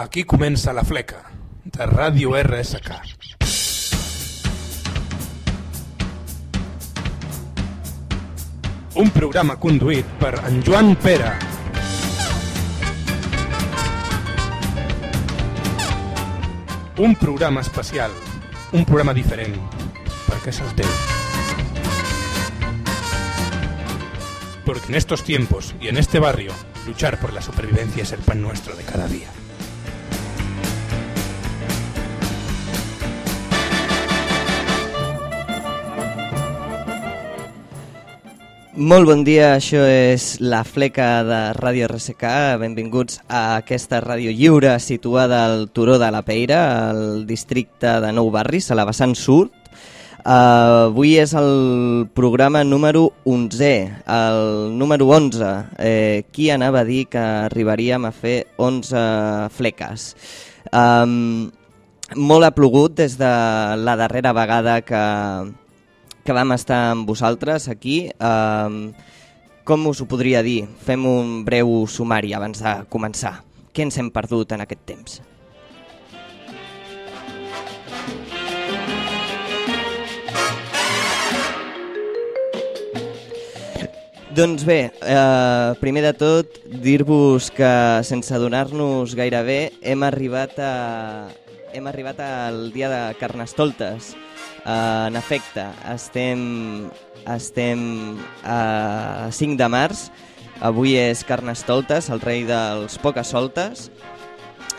Aquí comença la fleca, de Ràdio RSK. Un programa conduït per en Pera. Un programa especial, un programa diferent, perquè és el. Porque en estos tiempos y en este barrio, luchar por la supervivencia es el pan nuestro de cada día. Molt bon dia, això és la fleca de Ràdio RSK. Benvinguts a aquesta ràdio lliure situada al Turó de la Peira, al districte de Nou Barris, a la vessant sud. Uh, avui és el programa número 11, el número 11. Eh, qui anava a dir que arribaríem a fer 11 fleques? Um, molt ha plogut des de la darrera vegada que, que vam estar amb vosaltres aquí. Um, com us ho podria dir? Fem un breu sumari abans de començar. Què ens hem perdut en aquest temps? Doncs bé, eh, primer de tot, dir-vos que sense donar-nos gaire bé hem arribat, a, hem arribat al dia de Carnestoltes. Uh, en efecte, estem, estem a 5 de març, avui és Carnestoltes, el rei dels poques-soltes.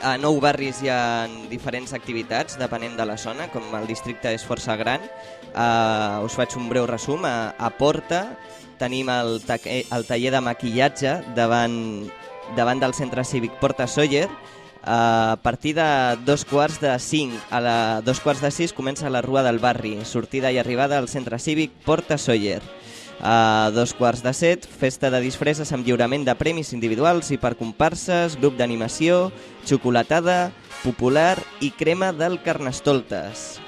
A nou barris hi ha diferents activitats, depenent de la zona, com el districte és força gran. Uh, us faig un breu resum. A, a Porta tenim el, el taller de maquillatge davant, davant del centre cívic Porta Sóller, a partir de dos quarts de cinc a la dos quarts de sis comença la Rua del Barri, sortida i arribada al centre cívic Porta Sóller. A dos quarts de set, festa de disfresses amb lliurament de premis individuals i per comparses, grup d'animació, xocolatada, popular i crema del Carnestoltes.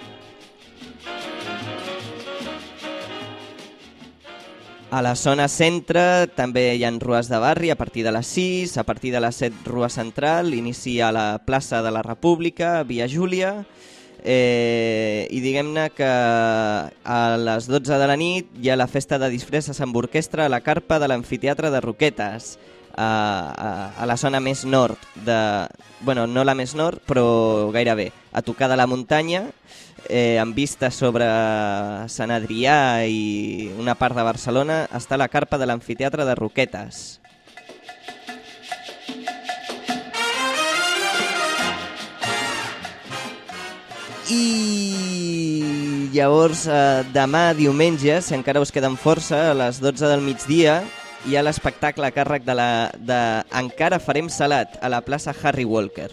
A la zona centre també hi ha rues de barri a partir de les 6, a partir de les 7 rua central, inicia a la plaça de la República, Via Júlia, eh, i diguem-ne que a les 12 de la nit hi ha la festa de disfresses amb orquestra a la carpa de l'amfiteatre de Roquetes, a, a, a la zona més nord, de, bueno, no la més nord, però gairebé, a tocar de la muntanya, eh, amb vista sobre Sant Adrià i una part de Barcelona, està la carpa de l'amfiteatre de Roquetes. I llavors eh, demà diumenge, si encara us queden força, a les 12 del migdia, hi ha l'espectacle a càrrec de, la, de Encara farem salat a la plaça Harry Walker.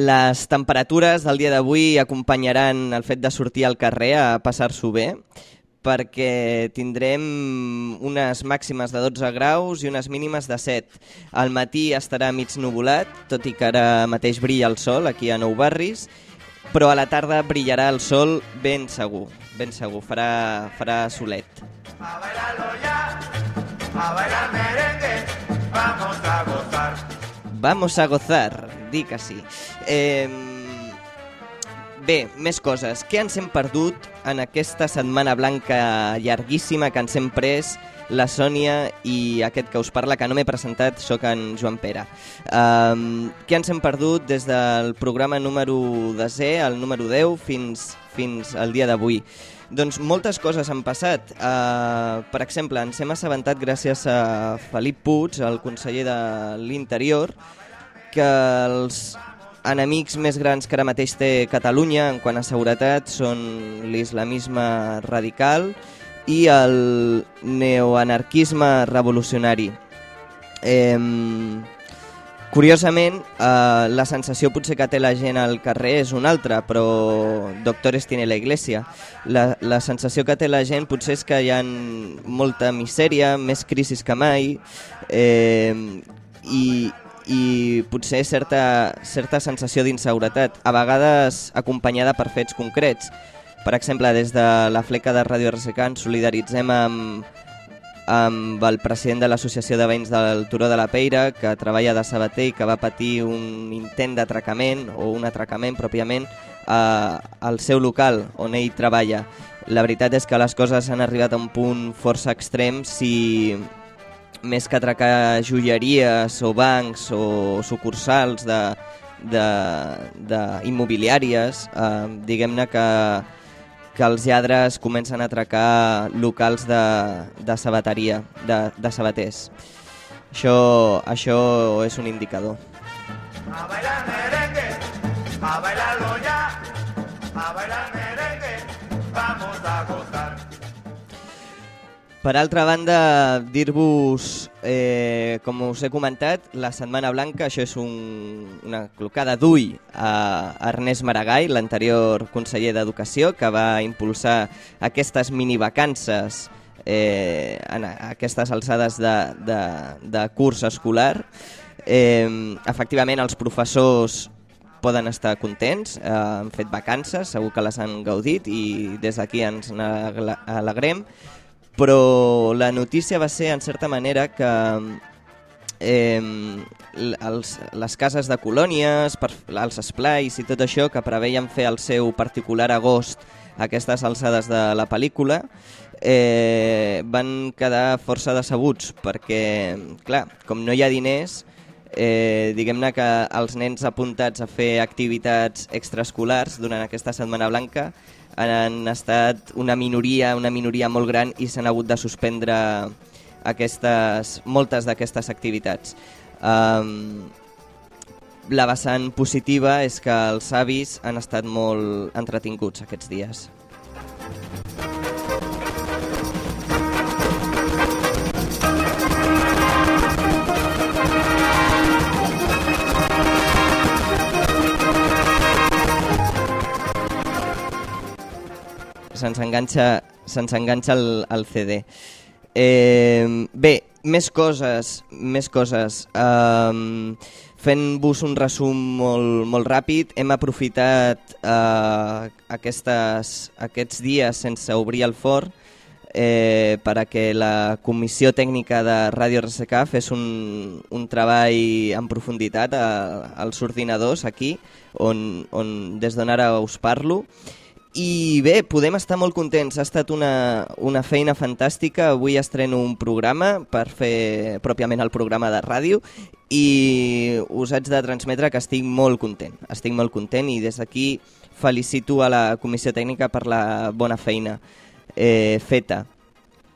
Les temperatures del dia d'avui acompanyaran el fet de sortir al carrer a passar-s'ho bé perquè tindrem unes màximes de 12 graus i unes mínimes de 7. Al matí estarà mig nuvolat, tot i que ara mateix brilla el sol aquí a Nou Barris, però a la tarda brillarà el sol ben segur, ben segur, farà, farà solet. A bailarlo ya, a bailar merengue, vamos a gozar. Vamos a gozar, di que sí. Eh, bé, més coses. Què ens hem perdut en aquesta setmana blanca llarguíssima que ens hem pres la Sònia i aquest que us parla, que no m'he presentat, sóc en Joan Pere. Um, què ens hem perdut des del programa número 10, el número 10, fins, fins al dia d'avui? Doncs moltes coses han passat. Uh, per exemple, ens hem assabentat gràcies a Felip Puig, el conseller de l'Interior, que els enemics més grans que ara mateix té Catalunya en quant a seguretat són l'islamisme radical i el neoanarquisme revolucionari. Eh, curiosament, eh, la sensació potser que té la gent al carrer és una altra, però doctores tiene la iglesia. La, la sensació que té la gent potser és que hi ha molta misèria, més crisis que mai, eh, i, i potser certa, certa sensació d'inseguretat, a vegades acompanyada per fets concrets. Per exemple, des de la fleca de Ràdio ens solidaritzem amb, amb el president de l'Associació de Veïns del Turó de la Peira, que treballa de sabater i que va patir un intent d'atracament, o un atracament pròpiament, eh, al seu local on ell treballa. La veritat és que les coses han arribat a un punt força extrem si més que atracar joieries o bancs o sucursals de, de, de immobiliàries, eh, diguem-ne que, que els lladres comencen a atracar locals de, de sabateria, de, de sabaters. Això, això és un indicador. A bailar merengue, a bailarlo ya, a bailar merengue, vamos a gozar. Per altra banda, dir-vos, eh, com us he comentat, la Setmana Blanca, això és un, una clocada d'ull a Ernest Maragall, l'anterior conseller d'Educació, que va impulsar aquestes minivacances eh, en aquestes alçades de, de, de curs escolar. Eh, efectivament, els professors poden estar contents, eh, han fet vacances, segur que les han gaudit i des d'aquí ens n'agle- alegrem, però la notícia va ser, en certa manera, que eh, els, les cases de colònies, per, els esplais i tot això que preveien fer el seu particular agost a aquestes alçades de la pel·lícula, eh, van quedar força decebuts perquè, clar, com no hi ha diners, eh, diguem-ne que els nens apuntats a fer activitats extraescolars durant aquesta Setmana Blanca han estat una minoria, una minoria molt gran i s'han hagut de suspendre aquestes, moltes d'aquestes activitats. Um, la vessant positiva és que els avis han estat molt entretinguts aquests dies. Se'ns enganxa, se'ns enganxa el, el CD. Eh, bé, més coses, més coses. Um, Fent-vos un resum molt, molt ràpid, hem aprofitat uh, aquestes, aquests dies sense obrir el forn eh, per a que la comissió tècnica de Ràdio RSK fes un, un treball en profunditat a, als ordinadors aquí, on, on des d'on ara us parlo. I bé, podem estar molt contents. Ha estat una, una feina fantàstica. Avui estreno un programa per fer pròpiament el programa de ràdio i us haig de transmetre que estic molt content. Estic molt content i des d'aquí felicito a la comissió tècnica per la bona feina eh, feta.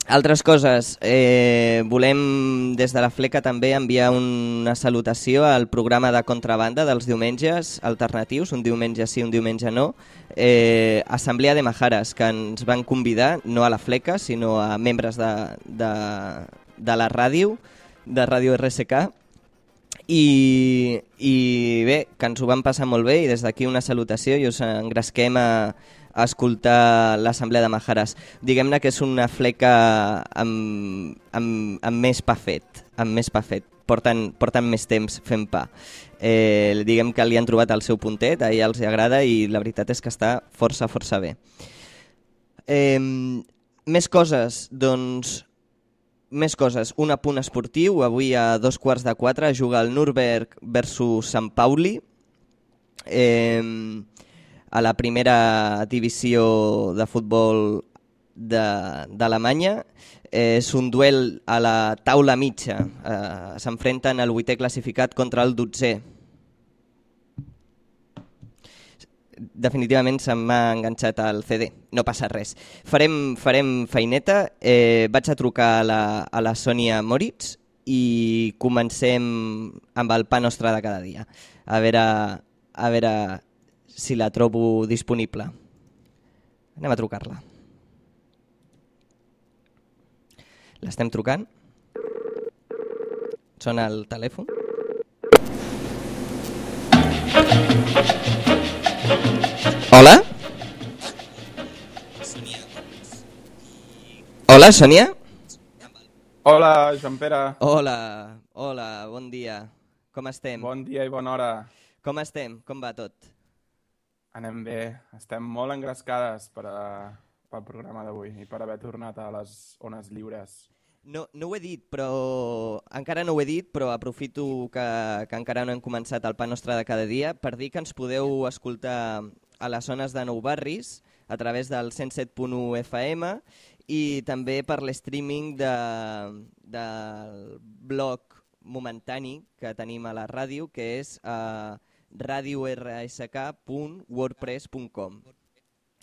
Altres coses, eh, volem des de la fleca també enviar una salutació al programa de contrabanda dels diumenges alternatius, un diumenge sí, un diumenge no, eh, Assemblea de Majares, que ens van convidar, no a la fleca, sinó a membres de, de, de la ràdio, de Ràdio RSK, i, i bé, que ens ho vam passar molt bé i des d'aquí una salutació i us engresquem a, a escoltar l'Assemblea de Majares. Diguem-ne que és una fleca amb, amb, amb més pa fet, amb més pa fet. Porten, porten més temps fent pa. Eh, diguem que li han trobat el seu puntet, a ella els agrada i la veritat és que està força, força bé. Eh, més coses, doncs més coses, un apunt esportiu, avui a dos quarts de quatre juga el Nürnberg versus Sant Pauli eh, a la primera divisió de futbol d'Alemanya. Eh, és un duel a la taula mitja, eh, s'enfrenten el vuitè classificat contra el dotzè. definitivament se m'ha enganxat al CD, no passa res. Farem, farem feineta, eh, vaig a trucar a la, a la Sònia Moritz i comencem amb el pa nostre de cada dia. A veure, a veure si la trobo disponible. Anem a trucar-la. L'estem trucant? Sona el telèfon? Hola? Hola, Sònia? Hola, Joan Pere. Hola, hola, bon dia. Com estem? Bon dia i bona hora. Com estem? Com va tot? Anem bé. Estem molt engrescades per a, pel programa d'avui i per haver tornat a les ones lliures. No, no ho he dit, però encara no ho he dit, però aprofito que, que encara no hem començat el pa nostre de cada dia per dir que ens podeu escoltar a les zones de Nou Barris a través del 107.1 FM i també per l'streaming de, del blog momentani que tenim a la ràdio, que és uh, radiorsk.wordpress.com.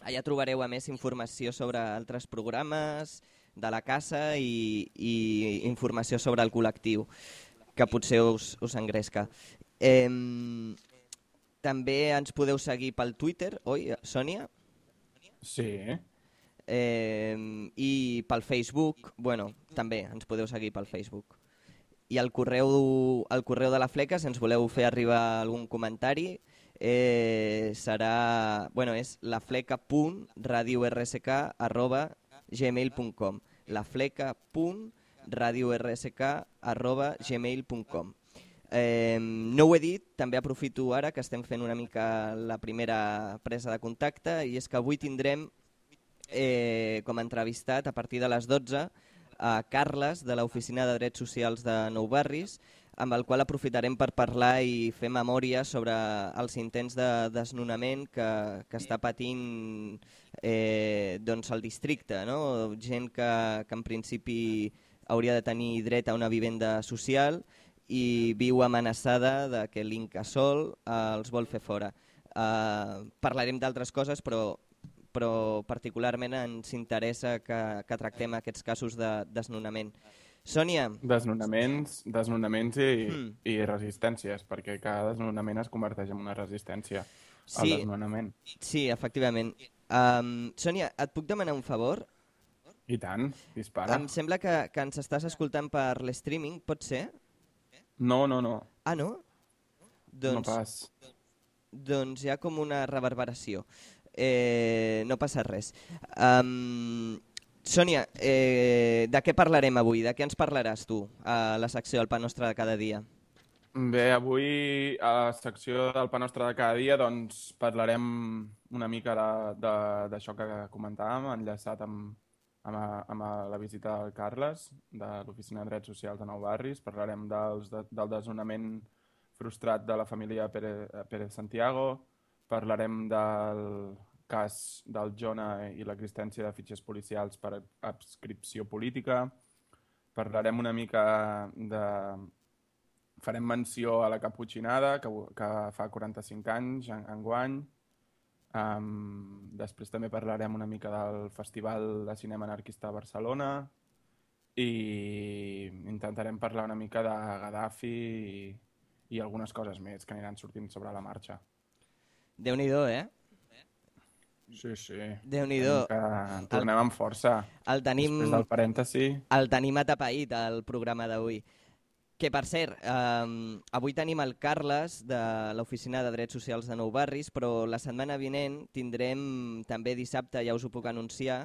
Allà trobareu a més informació sobre altres programes de la casa i, i informació sobre el col·lectiu, que potser us, us engresca. Eh, també ens podeu seguir pel Twitter, oi, Sònia? Sí. Eh, I pel Facebook, bueno, també ens podeu seguir pel Facebook. I al correu, al correu de la fleca, si ens voleu fer arribar algun comentari, eh, serà, bueno, és lafleca.radiorsk.gmail.com lafleca.radiorsk.gmail.com Eh, no ho he dit, també aprofito ara que estem fent una mica la primera presa de contacte i és que avui tindrem eh, com a entrevistat a partir de les 12 a Carles de l'Oficina de Drets Socials de Nou Barris amb el qual aprofitarem per parlar i fer memòria sobre els intents de desnonament que, que està patint eh, doncs el districte. No? Gent que, que en principi hauria de tenir dret a una vivenda social i viu amenaçada de que l'Incasol eh, els vol fer fora. Eh, parlarem d'altres coses, però, però particularment ens interessa que, que tractem aquests casos de desnonament. Sònia, Desnonaments, desnonaments i, Hmm. i resistències, perquè cada desnonament es converteix en una resistència Sí. al desnonament. sí, efectivament. Um, Sònia, et puc demanar un favor? I tant, dispara. Em sembla que, que ens estàs escoltant per l'streaming, pot ser? No, no, no, Ah, no? no Doncs, pas. doncs hi ha com una reverberació. Eh, no passa res. Um, Sònia, eh, de què parlarem avui? De què ens parlaràs tu a la secció del Pa Nostre de cada dia? Bé, avui a la secció del Pa Nostre de cada dia doncs parlarem una mica d'això que comentàvem, enllaçat amb, amb, amb la visita del Carles, de l'Oficina de Drets Socials de Nou Barris. Parlarem dels, de, del desnonament frustrat de la família Pérez, Pérez Santiago. Parlarem del cas del Jona i l'existència de fitxers policials per adscripció política. Parlarem una mica de, farem menció a la Caputxinada, que, que fa 45 anys, en, enguany. Um, després també parlarem una mica del Festival de Cinema Anarquista de Barcelona i intentarem parlar una mica de Gaddafi i, i algunes coses més que aniran sortint sobre la marxa. Déu-n'hi-do, eh? Sí, sí. Déu-n'hi-do. Que tornem amb força. El tenim... Després del parèntesi... El tenim atapeït, el programa d'avui. Que, per cert, eh, avui tenim el Carles de l'Oficina de Drets Socials de Nou Barris, però la setmana vinent tindrem també dissabte, ja us ho puc anunciar,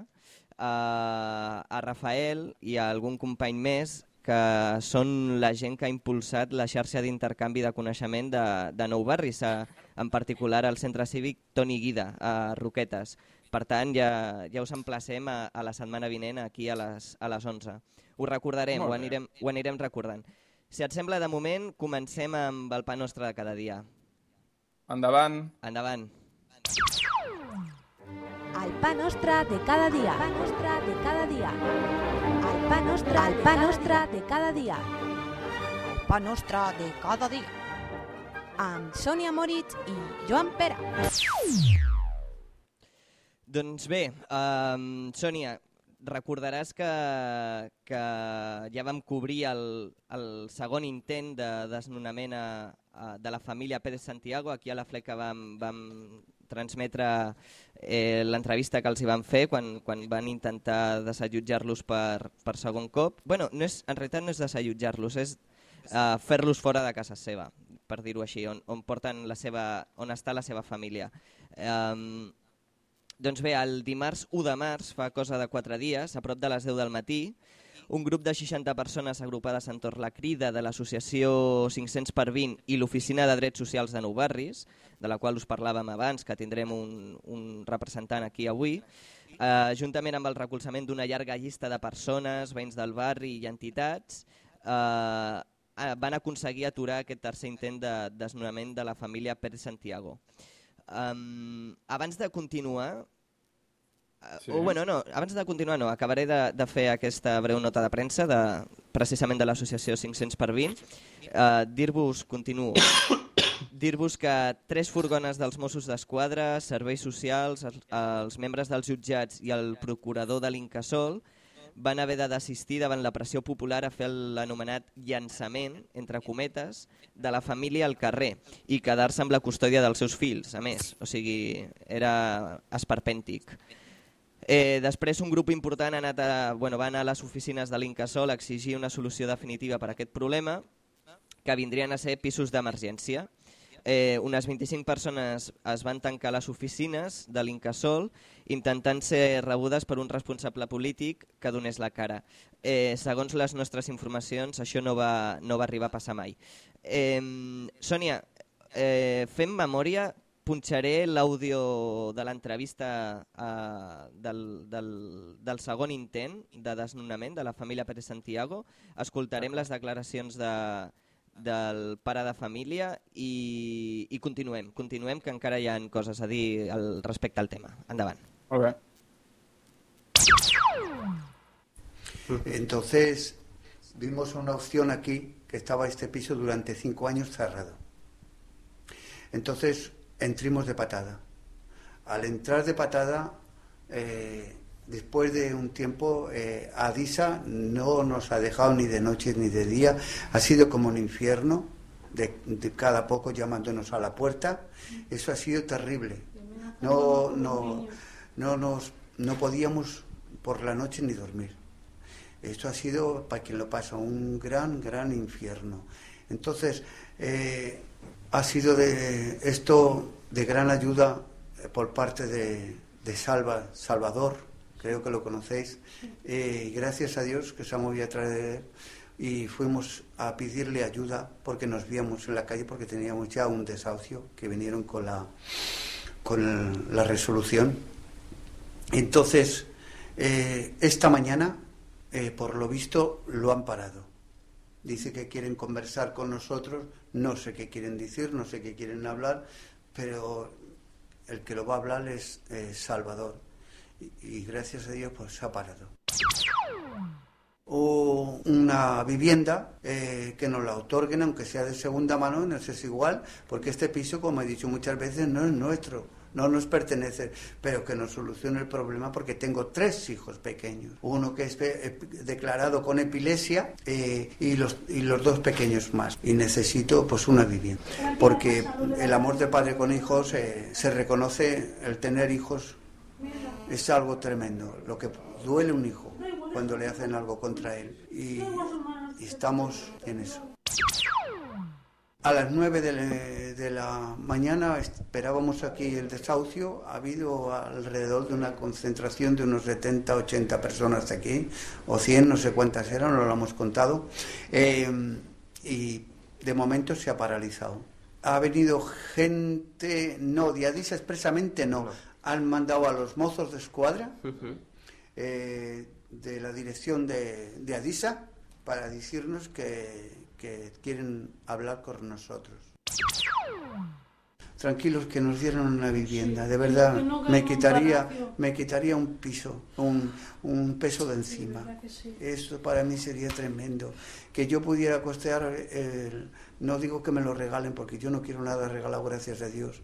eh, a Rafael i a algun company més que són la gent que ha impulsat la xarxa d'intercanvi de coneixement de, de Nou Barris, a, en particular al centre cívic Toni Guida, a Roquetes. Per tant, ja, ja us emplacem a, a la setmana vinent aquí a les, a les 11. Ho recordarem, ho anirem, ho anirem recordant. Si et sembla, de moment, comencem amb el pa nostre de cada dia. Endavant! Endavant. El pa nostre de cada dia. El pa nostre de cada dia. Pa nostre, el pa nostre de cada dia. El pa nostre de cada dia. Amb Sònia Moritz i Joan Pera. Doncs bé, um, Sònia, recordaràs que, que ja vam cobrir el, el segon intent de desnonament a, a, de la família Pérez Santiago. Aquí a la Fleca vam, vam transmetre eh, l'entrevista que els hi van fer quan, quan van intentar desallotjar-los per, per segon cop. bueno, no és, en realitat no és desallotjar-los, és uh, fer-los fora de casa seva, per dir-ho així, on, on, porten la seva, on està la seva família. Um, doncs bé, el dimarts 1 de març, fa cosa de 4 dies, a prop de les 10 del matí, un grup de 60 persones agrupades entorn la crida de l'associació 500 per 20 i l'Oficina de Drets Socials de Nou Barris, de la qual us parlàvem abans, que tindrem un, un representant aquí avui, eh, juntament amb el recolzament d'una llarga llista de persones, veïns del barri i entitats, eh, eh, van aconseguir aturar aquest tercer intent de desnonament de la família Pérez Santiago. Um, abans de continuar, Sí. Sí. O, bueno, no, abans de continuar no, acabaré de, de fer aquesta breu nota de premsa de, precisament de l'associació 500 per 20. Uh, Dir-vos, continuo, dir-vos que tres furgones dels Mossos d'Esquadra, serveis socials, els, els membres dels jutjats i el procurador de l'Incasol van haver de desistir davant la pressió popular a fer l'anomenat llançament, entre cometes, de la família al carrer i quedar-se amb la custòdia dels seus fills, a més. O sigui, era esperpèntic. Eh, després un grup important ha anat a, bueno, va anar a les oficines de l'Incasol a exigir una solució definitiva per a aquest problema, que vindrien a ser pisos d'emergència. Eh, unes 25 persones es van tancar a les oficines de l'Incasol intentant ser rebudes per un responsable polític que donés la cara. Eh, segons les nostres informacions, això no va, no va arribar a passar mai. Eh, Sònia, eh, fem memòria, punxaré l'àudio de l'entrevista eh, del, del, del segon intent de desnonament de la família Pérez Santiago. Escoltarem les declaracions de, del pare de família i, i continuem, continuem que encara hi ha coses a dir al, respecte al tema. Endavant. Molt bé. Entonces vimos una opción aquí que estaba este piso durante cinco años cerrado. Entonces entramos de patada. Al entrar de patada, eh, después de un tiempo, eh, Adisa no nos ha dejado ni de noche ni de día. Ha sido como un infierno, de, de cada poco llamándonos a la puerta. Eso ha sido terrible. No, no, no, nos, no podíamos por la noche ni dormir. Esto ha sido, para quien lo pasa, un gran, gran infierno. Entonces, eh, ha sido de esto de gran ayuda eh, por parte de, Salva, Salvador, creo que lo conocéis, eh, gracias a Dios que se ha movido atrás de él y fuimos a pedirle ayuda porque nos víamos en la calle porque teníamos ya un desahucio que vinieron con la, con la resolución. Entonces, eh, esta mañana, por lo visto, lo han parado. Dice que quieren conversar con nosotros, no sé qué quieren decir, no sé qué quieren hablar, pero el que lo va a hablar es eh, Salvador. Y, gracias a Dios, pues se ha parado. O una vivienda eh, que nos la otorguen, aunque sea de segunda mano, no es igual, porque este piso, como he dicho muchas veces, no es nuestro, no nos pertenece, pero que nos solucione el problema porque tengo tres hijos pequeños, uno que es eh, declarado con epilepsia eh, y, los, y los dos pequeños más, y necesito pues una vivienda, porque el amor de padre con hijos eh, se reconoce, el tener hijos es algo tremendo, lo que duele un hijo cuando le hacen algo contra él. Y, y estamos en eso. A las 9 de la, de la mañana esperábamos aquí el desahucio. Ha habido alrededor de una concentración de unos 70, 80 personas aquí, o 100, no sé cuántas eran, no lo hemos contado. Eh, y de momento se ha paralizado. Ha venido gente, no, de Adisa expresamente no. Han mandado a los mozos de escuadra eh, de la dirección de, de Adisa para decirnos que, que quieren hablar con nosotros. Tranquilos que nos dieron una vivienda, de verdad, me quitaría, me quitaría un piso, un, un peso de encima. Eso para mí sería tremendo. Que yo pudiera costear, el- no digo que me lo regalen, porque yo no quiero nada regalado, gracias a Dios.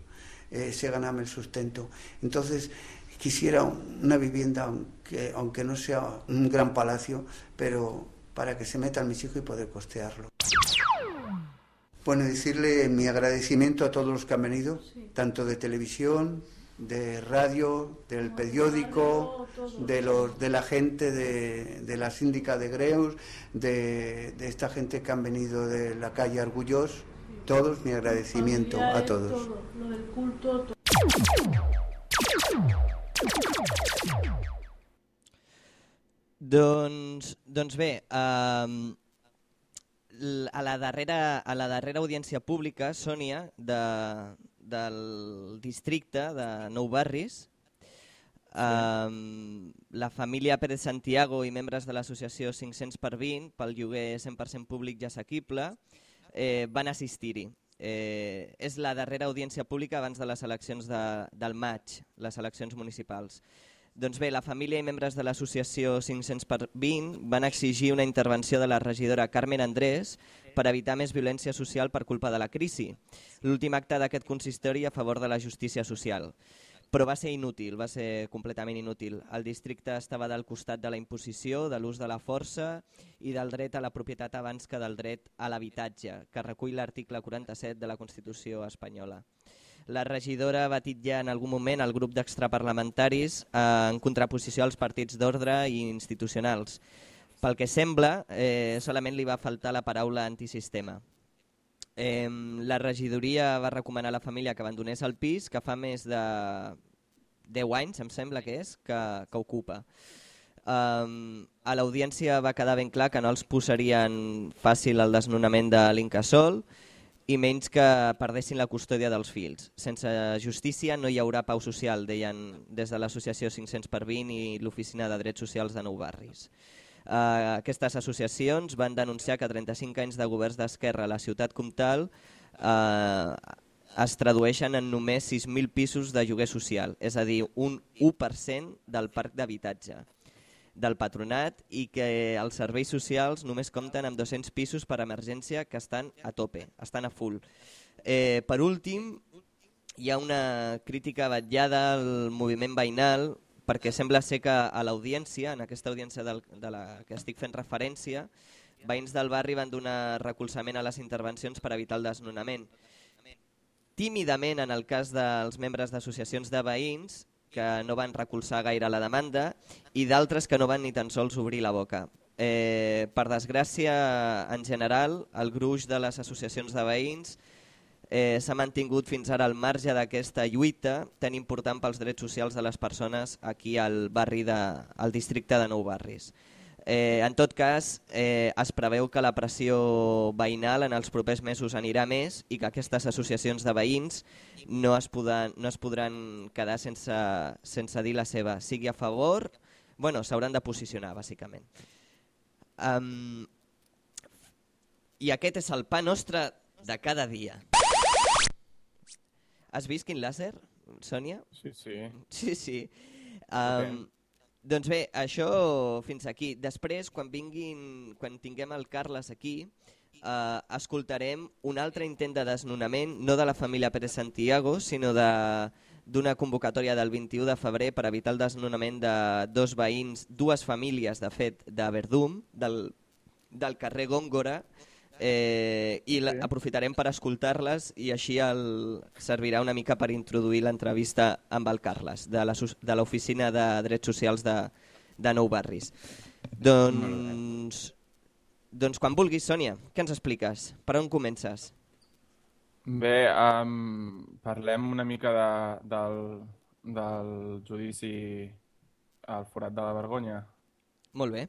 Eh, sé ganarme el sustento. Entonces, quisiera una vivienda, aunque, aunque no sea un gran palacio, pero para que se metan mis hijos y poder costearlo. Bueno, decirle mi agradecimiento a todos los que han venido, tanto de televisión, de radio, del periódico, de, los, de la gente de, de la síndica de Greus, de, de esta gente que han venido de la calle Argullos, todos mi agradecimiento a todos. Doncs, doncs bé, um, a, la darrera, a la darrera audiència pública, Sònia, de, del districte de Nou Barris, Um, la família Pérez Santiago i membres de l'associació 500 per 20 pel lloguer 100% públic i assequible eh, van assistir-hi. Eh, és la darrera audiència pública abans de les eleccions de, del maig, les eleccions municipals. Doncs bé, la família i membres de l'associació 500 per 20 van exigir una intervenció de la regidora Carmen Andrés per evitar més violència social per culpa de la crisi. L'últim acte d'aquest consistori a favor de la justícia social però va ser inútil, va ser completament inútil. El districte estava del costat de la imposició, de l'ús de la força i del dret a la propietat abans que del dret a l'habitatge, que recull l'article 47 de la Constitució espanyola. La regidora va titllar en algun moment el grup d'extraparlamentaris eh, en contraposició als partits d'ordre i institucionals. Pel que sembla, eh, solament li va faltar la paraula antisistema. Eh, la regidoria va recomanar a la família que abandonés el pis que fa més de 10 anys, em sembla que és, que, que ocupa. Um, a l'audiència va quedar ben clar que no els posarien fàcil el desnonament de l'Incasol i menys que perdessin la custòdia dels fills. Sense justícia no hi haurà pau social, deien des de l'associació 500 per 20 i l'Oficina de Drets Socials de Nou Barris. Uh, aquestes associacions van denunciar que 35 anys de governs d'esquerra a la ciutat comtal uh, es tradueixen en només 6.000 pisos de lloguer social, és a dir, un 1% del parc d'habitatge del patronat i que els serveis socials només compten amb 200 pisos per emergència que estan a tope, estan a full. Eh, per últim, hi ha una crítica vetllada al moviment veïnal perquè sembla ser que a l'audiència, en aquesta audiència del, de la que estic fent referència, veïns del barri van donar recolzament a les intervencions per evitar el desnonament. Tímidament, en el cas dels membres d'associacions de veïns, que no van recolzar gaire la demanda, i d'altres que no van ni tan sols obrir la boca. Eh, per desgràcia, en general, el gruix de les associacions de veïns eh, s'ha mantingut fins ara al marge d'aquesta lluita tan important pels drets socials de les persones aquí al barri de, al districte de Nou Barris. Eh, en tot cas, eh, es preveu que la pressió veïnal en els propers mesos anirà més i que aquestes associacions de veïns no es, podran, no es podran quedar sense, sense dir la seva, sigui a favor, bueno, s'hauran de posicionar, bàsicament. Um, I aquest és el pa nostre de cada dia. Has vist quin làser, Sònia? Sí, sí. Sí, sí. Um, doncs bé, això fins aquí. Després, quan vinguin, quan tinguem el Carles aquí, uh, escoltarem un altre intent de desnonament, no de la família Pérez Santiago, sinó de d'una convocatòria del 21 de febrer per evitar el desnonament de dos veïns, dues famílies, de fet, de Verdum, del, del carrer Góngora, eh, i sí. aprofitarem per escoltar-les i així el, servirà una mica per introduir l'entrevista amb el Carles de l'Oficina de, de Drets Socials de, de Nou Barris. Doncs, doncs quan vulguis, Sònia, què ens expliques? Per on comences? Bé, um, parlem una mica de, del, del judici al forat de la vergonya. Molt bé.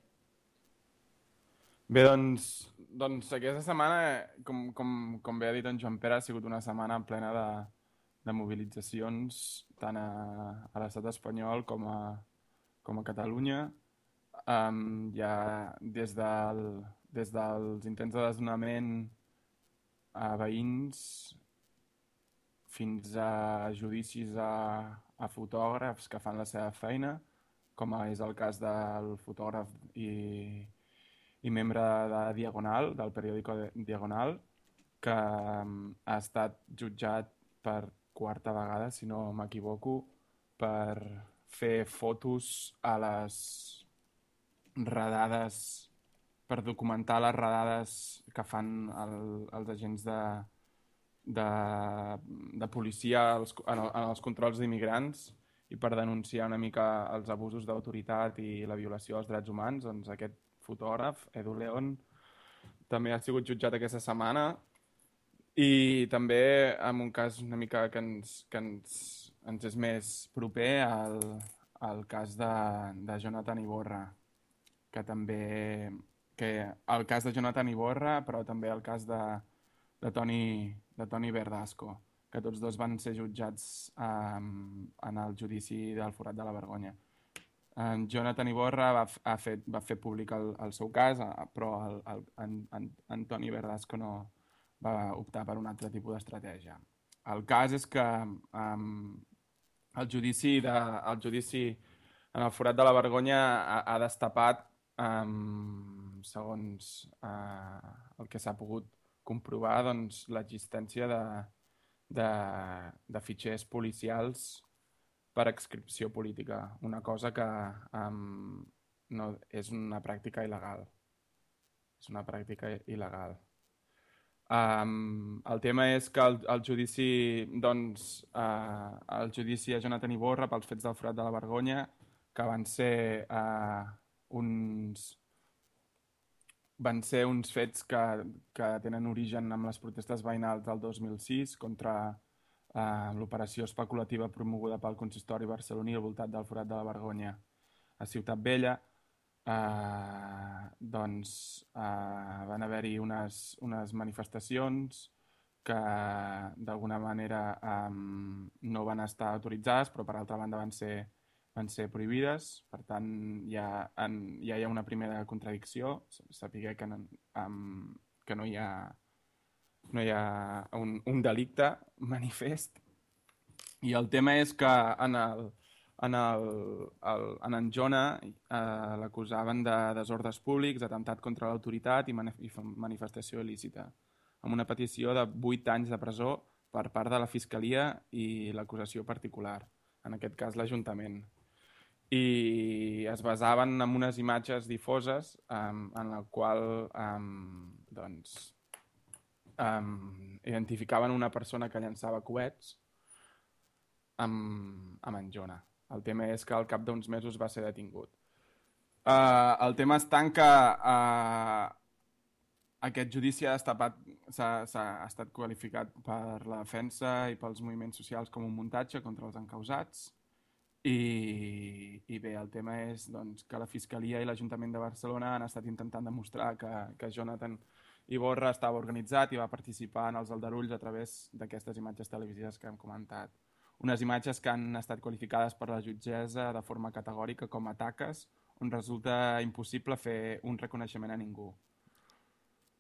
Bé, doncs, doncs aquesta setmana, com, com, com bé ha dit en Joan Pere, ha sigut una setmana plena de, de mobilitzacions tant a, a l'estat espanyol com a, com a Catalunya. Um, ja des, del, des dels intents de desnonament a veïns fins a judicis a, a fotògrafs que fan la seva feina, com és el cas del fotògraf i, i membre de Diagonal, del periòdico Diagonal, que um, ha estat jutjat per quarta vegada, si no m'equivoco, per fer fotos a les redades per documentar les redades que fan el, els agents de, de, de policia als, en, en els controls d'immigrants i per denunciar una mica els abusos d'autoritat i la violació dels drets humans, doncs aquest fotògraf, Edu León, també ha sigut jutjat aquesta setmana i també en un cas una mica que ens, que ens, ens és més proper al, al cas de, de Jonathan Iborra, que també que el cas de Jonathan Iborra, però també el cas de, de, Toni, de Toni Verdasco, que tots dos van ser jutjats um, en el judici del Forat de la Vergonya. En Jonathan Iborra va, ha fet, va fer públic el, el seu cas, però el, el, en, en, Antoni Verdasco no va optar per un altre tipus d'estratègia. El cas és que um, el judici, de, el judici en el forat de la vergonya ha, ha destapat, um, segons uh, el que s'ha pogut comprovar, doncs, l'existència de, de, de fitxers policials per adscripció política, una cosa que um, no, és una pràctica il·legal. És una pràctica il·legal. Um, el tema és que el, el judici, doncs, uh, el judici a Jonathan Iborra pels fets del forat de la vergonya, que van ser uh, uns van ser uns fets que, que tenen origen amb les protestes veïnals del 2006 contra l'operació especulativa promoguda pel consistori barceloní al voltant del forat de la Vergonya a Ciutat Vella. Eh, doncs eh, van haver-hi unes, unes manifestacions que d'alguna manera eh, no van estar autoritzades, però per altra banda van ser van ser prohibides, per tant ja, en, ja hi ha una primera contradicció, saber que, no- um, que no hi ha, no hi ha un, un delicte manifest. I el tema és que en el, en, el, el, en en Jona eh, l'acusaven de desordres públics, atemptat contra l'autoritat i, manif i manifestació il·lícita, amb una petició de 8 anys de presó per part de la Fiscalia i l'acusació particular, en aquest cas l'Ajuntament i es basaven en unes imatges difoses um, en la qual um, doncs, um, identificaven una persona que llançava coets amb, amb en Jona. El tema és que al cap d'uns mesos va ser detingut. Uh, el tema és tant que uh, aquest judici ha, estapat, s'ha- s'ha ha estat qualificat per la defensa i pels moviments socials com un muntatge contra els encausats i, i bé, el tema és doncs, que la Fiscalia i l'Ajuntament de Barcelona han estat intentant demostrar que, que Jonathan Iborra estava organitzat i va participar en els aldarulls a través d'aquestes imatges televisives que hem comentat. Unes imatges que han estat qualificades per la jutgessa de forma categòrica com a taques, on resulta impossible fer un reconeixement a ningú.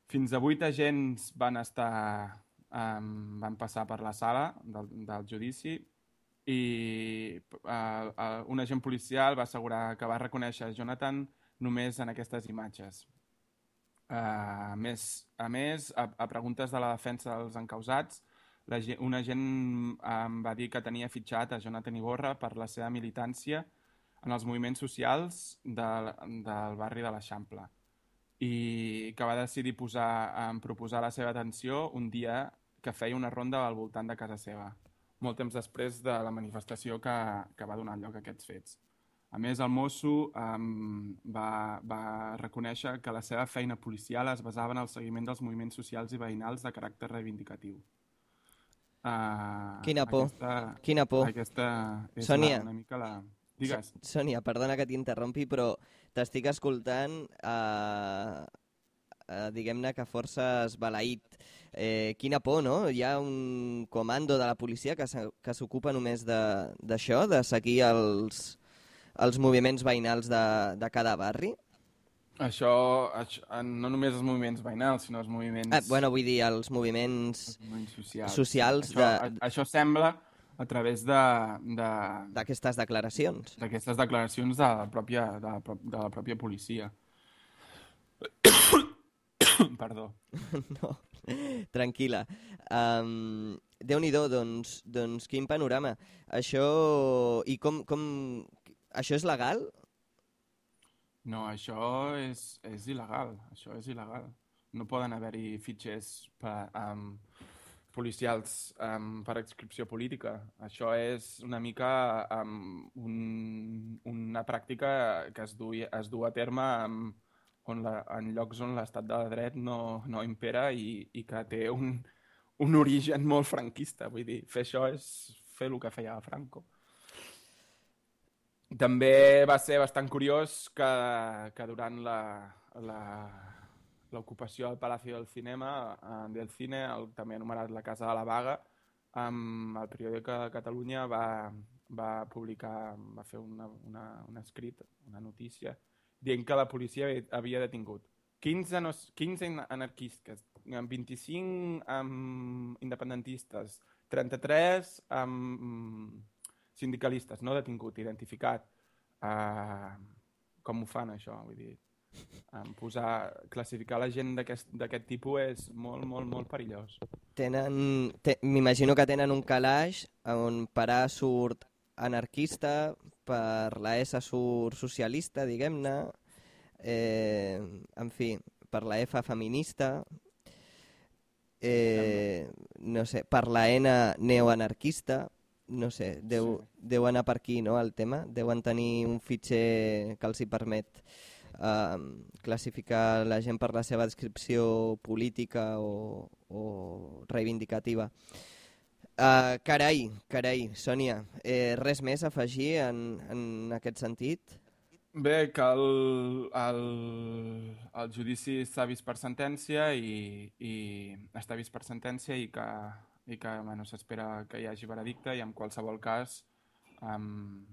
Fins a vuit agents van estar um, van passar per la sala del, del judici i uh, uh, un agent policial va assegurar que va reconèixer Jonathan només en aquestes imatges. Uh, a més, a, més a, a preguntes de la defensa dels encausats, la, ge- un agent um, va dir que tenia fitxat a Jonathan Iborra per la seva militància en els moviments socials de, del barri de l'Eixample i que va decidir posar, um, proposar la seva atenció un dia que feia una ronda al voltant de casa seva, molt temps després de la manifestació que, que va donar lloc a aquests fets. A més, el mosso um, va, va reconèixer que la seva feina policial es basava en el seguiment dels moviments socials i veïnals de caràcter reivindicatiu. Uh, Quina por, Aquesta, quina por. Aquesta és Sònia. la, una mica la... Digues. Sònia, perdona que t'interrompi, però t'estic escoltant, eh, eh, diguem-ne que força esbalaït. Eh, quina por, no? Hi ha un comando de la policia que s'ocupa només d'això, de, de seguir els, els moviments veïnals de, de cada barri? Això, això, no només els moviments veïnals, sinó els moviments... Ah, bueno, vull dir, els moviments els moviments socials. socials això, de- a, això sembla a través de... de d'aquestes declaracions. d'aquestes declaracions de la pròpia, de la, de la pròpia policia. Perdó. no, tranquil·la. Um, Déu-n'hi-do, doncs, doncs quin panorama. Això... I com, com... Això és legal? No, això és, és il·legal. Això és il·legal. No poden haver-hi fitxers per, um, policials um, per adscripció política. Això és una mica um, un, una pràctica que es du, es du a terme um, on la, en llocs on l'estat de dret no, no impera i, i que té un, un origen molt franquista. Vull dir, fer això és fer el que feia Franco. També va ser bastant curiós que, que durant l'ocupació del Palacio del Cinema, eh, del Cine, el, també anomenat la Casa de la Vaga, um, el periòdic de Catalunya va, va publicar, va fer una, una, un escrit, una notícia, dient que la policia havia detingut 15, no, 15 anarquistes, 25 um, independentistes, 33 um, sindicalistes, no detingut, identificat. Uh, com ho fan, això? Vull dir, um, posar, classificar la gent d'aquest tipus és molt, molt, molt perillós. Tenen, te, m'imagino que tenen un calaix on per A surt anarquista, per la S surt socialista, diguem-ne, eh, en fi, per la F feminista, eh, no sé, per la N neoanarquista, no sé, deu, sí. deu anar per aquí, no, el tema? Deuen tenir un fitxer que els hi permet eh, classificar la gent per la seva descripció política o, o reivindicativa. Uh, carai, carai, Sònia, eh, res més a afegir en, en aquest sentit? Bé, que el, el, el judici està vist per sentència i, i està vist per sentència i que, i que bueno, s'espera que hi hagi veredicte i en qualsevol cas um,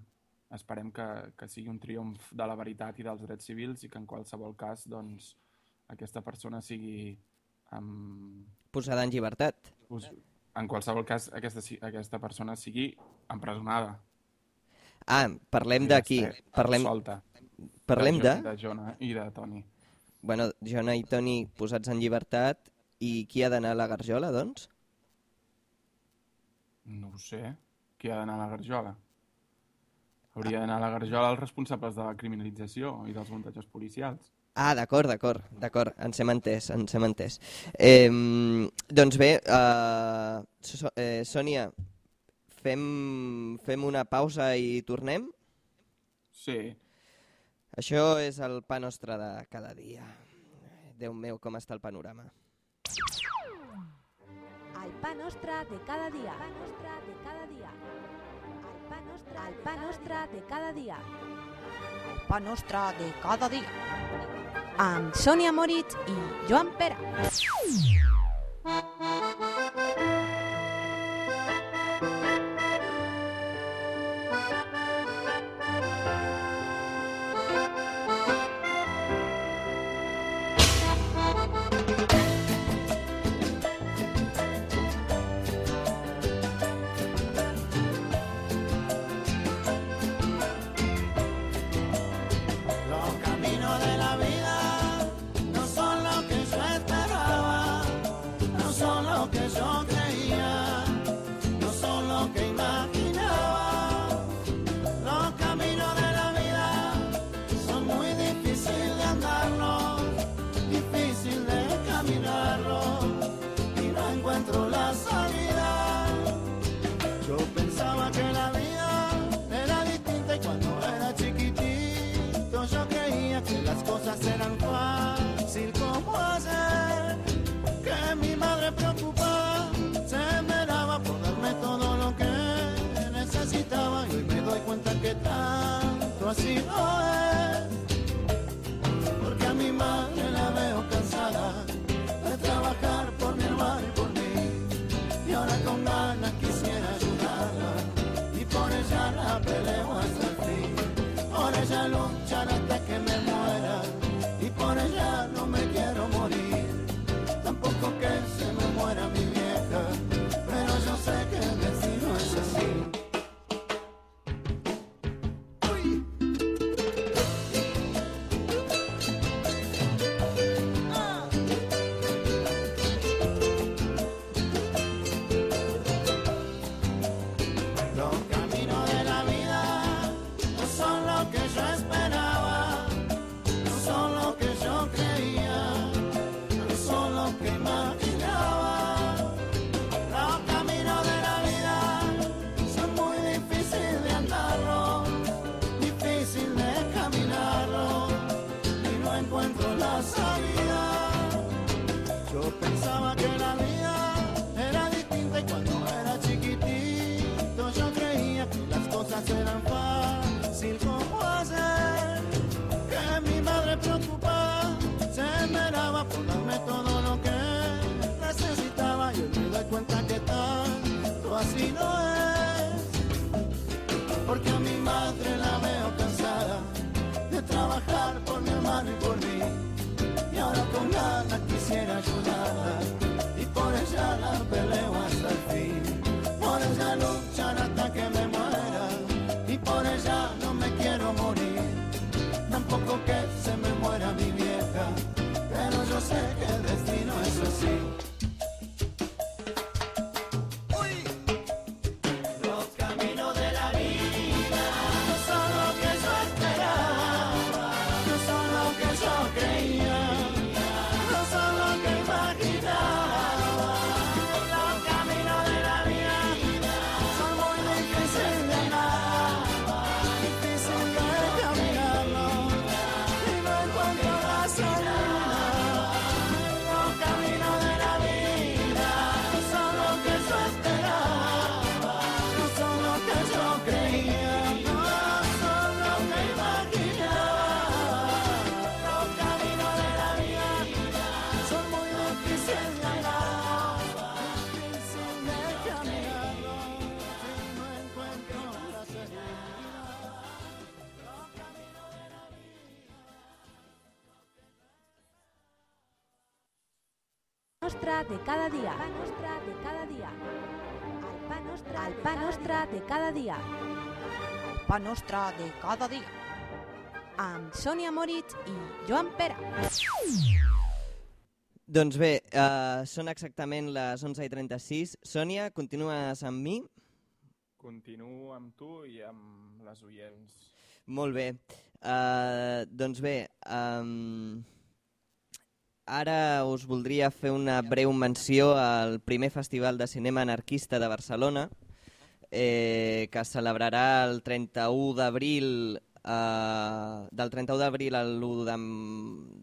esperem que, que sigui un triomf de la veritat i dels drets civils i que en qualsevol cas doncs, aquesta persona sigui... Um, Posada en llibertat. Us, en qualsevol cas aquesta, aquesta persona sigui empresonada. Ah, parlem d'aquí. Parlem... Solta. Parlem de... De Jonah i de Toni. Bueno, Jonah i Toni posats en llibertat i qui ha d'anar a la Garjola, doncs? No ho sé. Qui ha d'anar a la Garjola? Hauria d'anar a la Garjola els responsables de la criminalització i dels muntatges policials. Ah, d'acord, d'acord, d'acord, ens hem entès, ens hem entès. Eh, doncs bé, uh, so, eh, Sònia, fem, fem una pausa i tornem? Sí. Això és el pa nostre de cada dia. Déu meu, com està el panorama. El pa nostre de cada dia. El pa nostre de cada dia. El pa pa nostre de cada dia. El pa nostre de cada dia. Amb Sònia Moritz i Joan Pera. Tanto así mi madre preocupada se me daba por darme todo lo que necesitaba y doy cuenta que Jesus see. De cada dia. El pa nostre de cada dia. Amb Sònia Moritz i Joan Pera. Doncs bé, uh, són exactament les 11.36. Sònia, continues amb mi? Continuo amb tu i amb les oients. Molt bé. Uh, doncs bé, um, ara us voldria fer una breu menció al primer Festival de Cinema Anarquista de Barcelona, eh, que es celebrarà el 31 d'abril uh, del 31 d'abril al 1 de,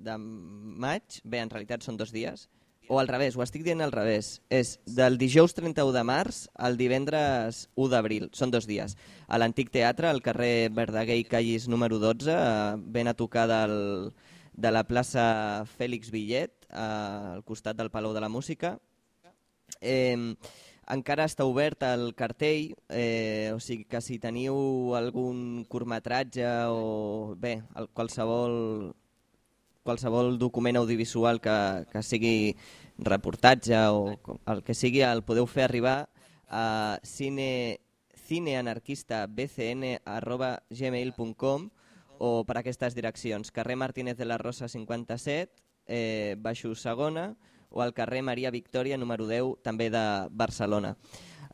de maig, bé, en realitat són dos dies, o al revés, ho estic dient al revés, és del dijous 31 de març al divendres 1 d'abril, són dos dies, a l'antic teatre, al carrer Verdaguer i Callis número 12, eh, ben a tocar del, de la plaça Fèlix Villet, eh, al costat del Palau de la Música. Eh, encara està obert el cartell, eh, o sigui que si teniu algun curtmetratge o bé, el, qualsevol qualsevol document audiovisual que, que sigui reportatge o el que sigui, el podeu fer arribar a cine, cineanarquistabcn.gmail.com o per aquestes direccions, carrer Martínez de la Rosa 57, eh, baixo segona, o al carrer Maria Victòria número 10, també de Barcelona.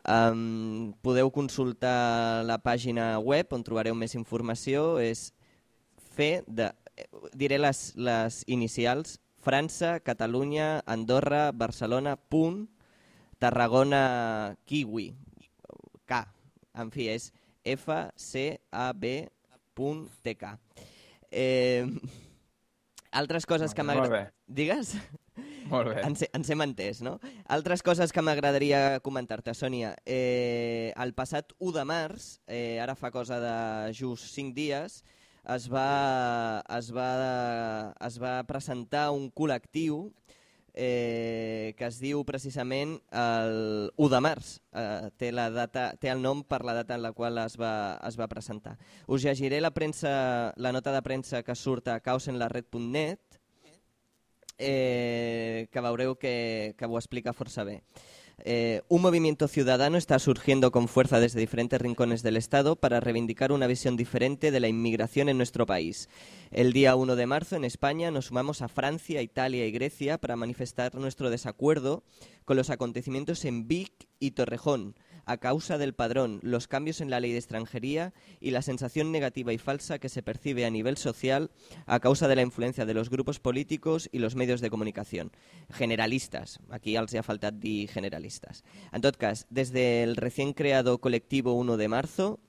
Um, podeu consultar la pàgina web on trobareu més informació, és fer de, diré les, les inicials, França, Catalunya, Andorra, Barcelona, punt, Tarragona, Kiwi, K, en fi, és fcab.tk. Eh, altres coses que bé. Digues? Molt bé. Ens, ens hem entès, no? Altres coses que m'agradaria comentar-te, Sònia. Eh, el passat 1 de març, eh, ara fa cosa de just 5 dies, es va, es va, es va presentar un col·lectiu eh, que es diu precisament el 1 de març. Eh, té, la data, té el nom per la data en la qual es va, es va presentar. Us llegiré la, premsa, la nota de premsa que surt a causenlared.net eh, que que, explica força bé. Eh, un movimiento ciudadano está surgiendo con fuerza desde diferentes rincones del Estado para reivindicar una visión diferente de la inmigración en nuestro país. El día 1 de marzo en España nos sumamos a Francia, Italia y Grecia para manifestar nuestro desacuerdo con los acontecimientos en Vic y Torrejón a causa del padrón, los cambios en la ley de extranjería y la sensación negativa y falsa que se percibe a nivel social a causa de la influencia de los grupos políticos y los medios de comunicación. Generalistas, aquí els ha faltat dir generalistas. En tot cas, desde el recién creado colectivo 1 de marzo,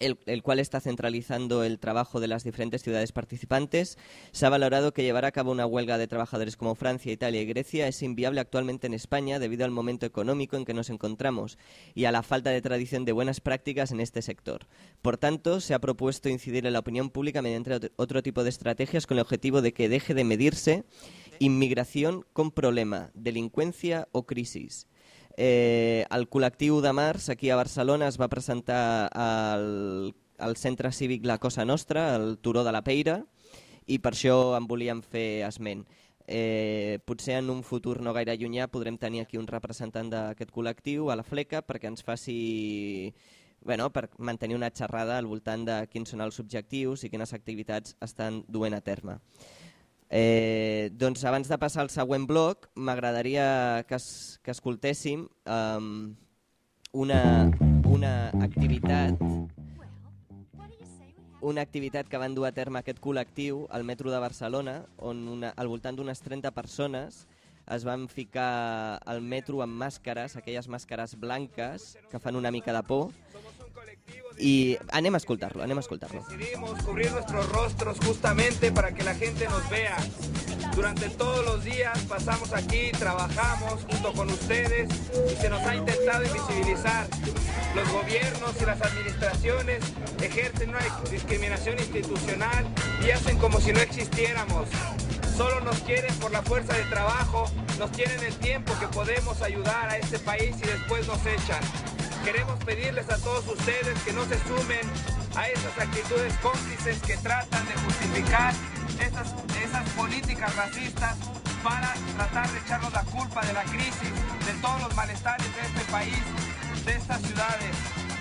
el, cual está centralizando el trabajo de las diferentes ciudades participantes, se ha valorado que llevar a cabo una huelga de trabajadores como Francia, Italia y Grecia es inviable actualmente en España debido al momento económico en que nos encontramos y a la falta de tradición de buenas prácticas en este sector. Por tanto, se ha propuesto incidir en la opinión pública mediante ot- otro tipo de estrategias con el objetivo de que deje de medirse inmigración con problema, delincuencia o crisis. Eh, el col·lectiu de març aquí a Barcelona es va presentar al, al centre cívic La Cosa Nostra, al Turó de la Peira, i per això en volíem fer esment. Eh, potser en un futur no gaire llunyà podrem tenir aquí un representant d'aquest col·lectiu a la fleca perquè ens faci bueno, per mantenir una xerrada al voltant de quins són els objectius i quines activitats estan duent a terme. Eh, doncs abans de passar al següent bloc, m'agradaria que, es, que escoltéssim um, una, una activitat una activitat que van dur a terme aquest col·lectiu al metro de Barcelona, on una, al voltant d'unes 30 persones es van ficar al metro amb màscares, aquelles màscares blanques que fan una mica de por, i anem a escoltar-lo, anem a escoltar-lo. Decidimos cubrir nuestros rostros justamente para que la gente nos vea. Durante todos los días pasamos aquí, trabajamos junto con ustedes y se nos ha intentado invisibilizar. Los gobiernos y las administraciones ejercen una discriminación institucional y hacen como si no existiéramos. Solo nos quieren por la fuerza de trabajo, nos tienen el tiempo que podemos ayudar a este país y después nos echan. Queremos pedirles a todos ustedes que no se sumen a esas actitudes cómplices que tratan de justificar esas, esas políticas racistas para tratar de echarnos la culpa de la crisis, de todos los malestares de este país, de estas ciudades.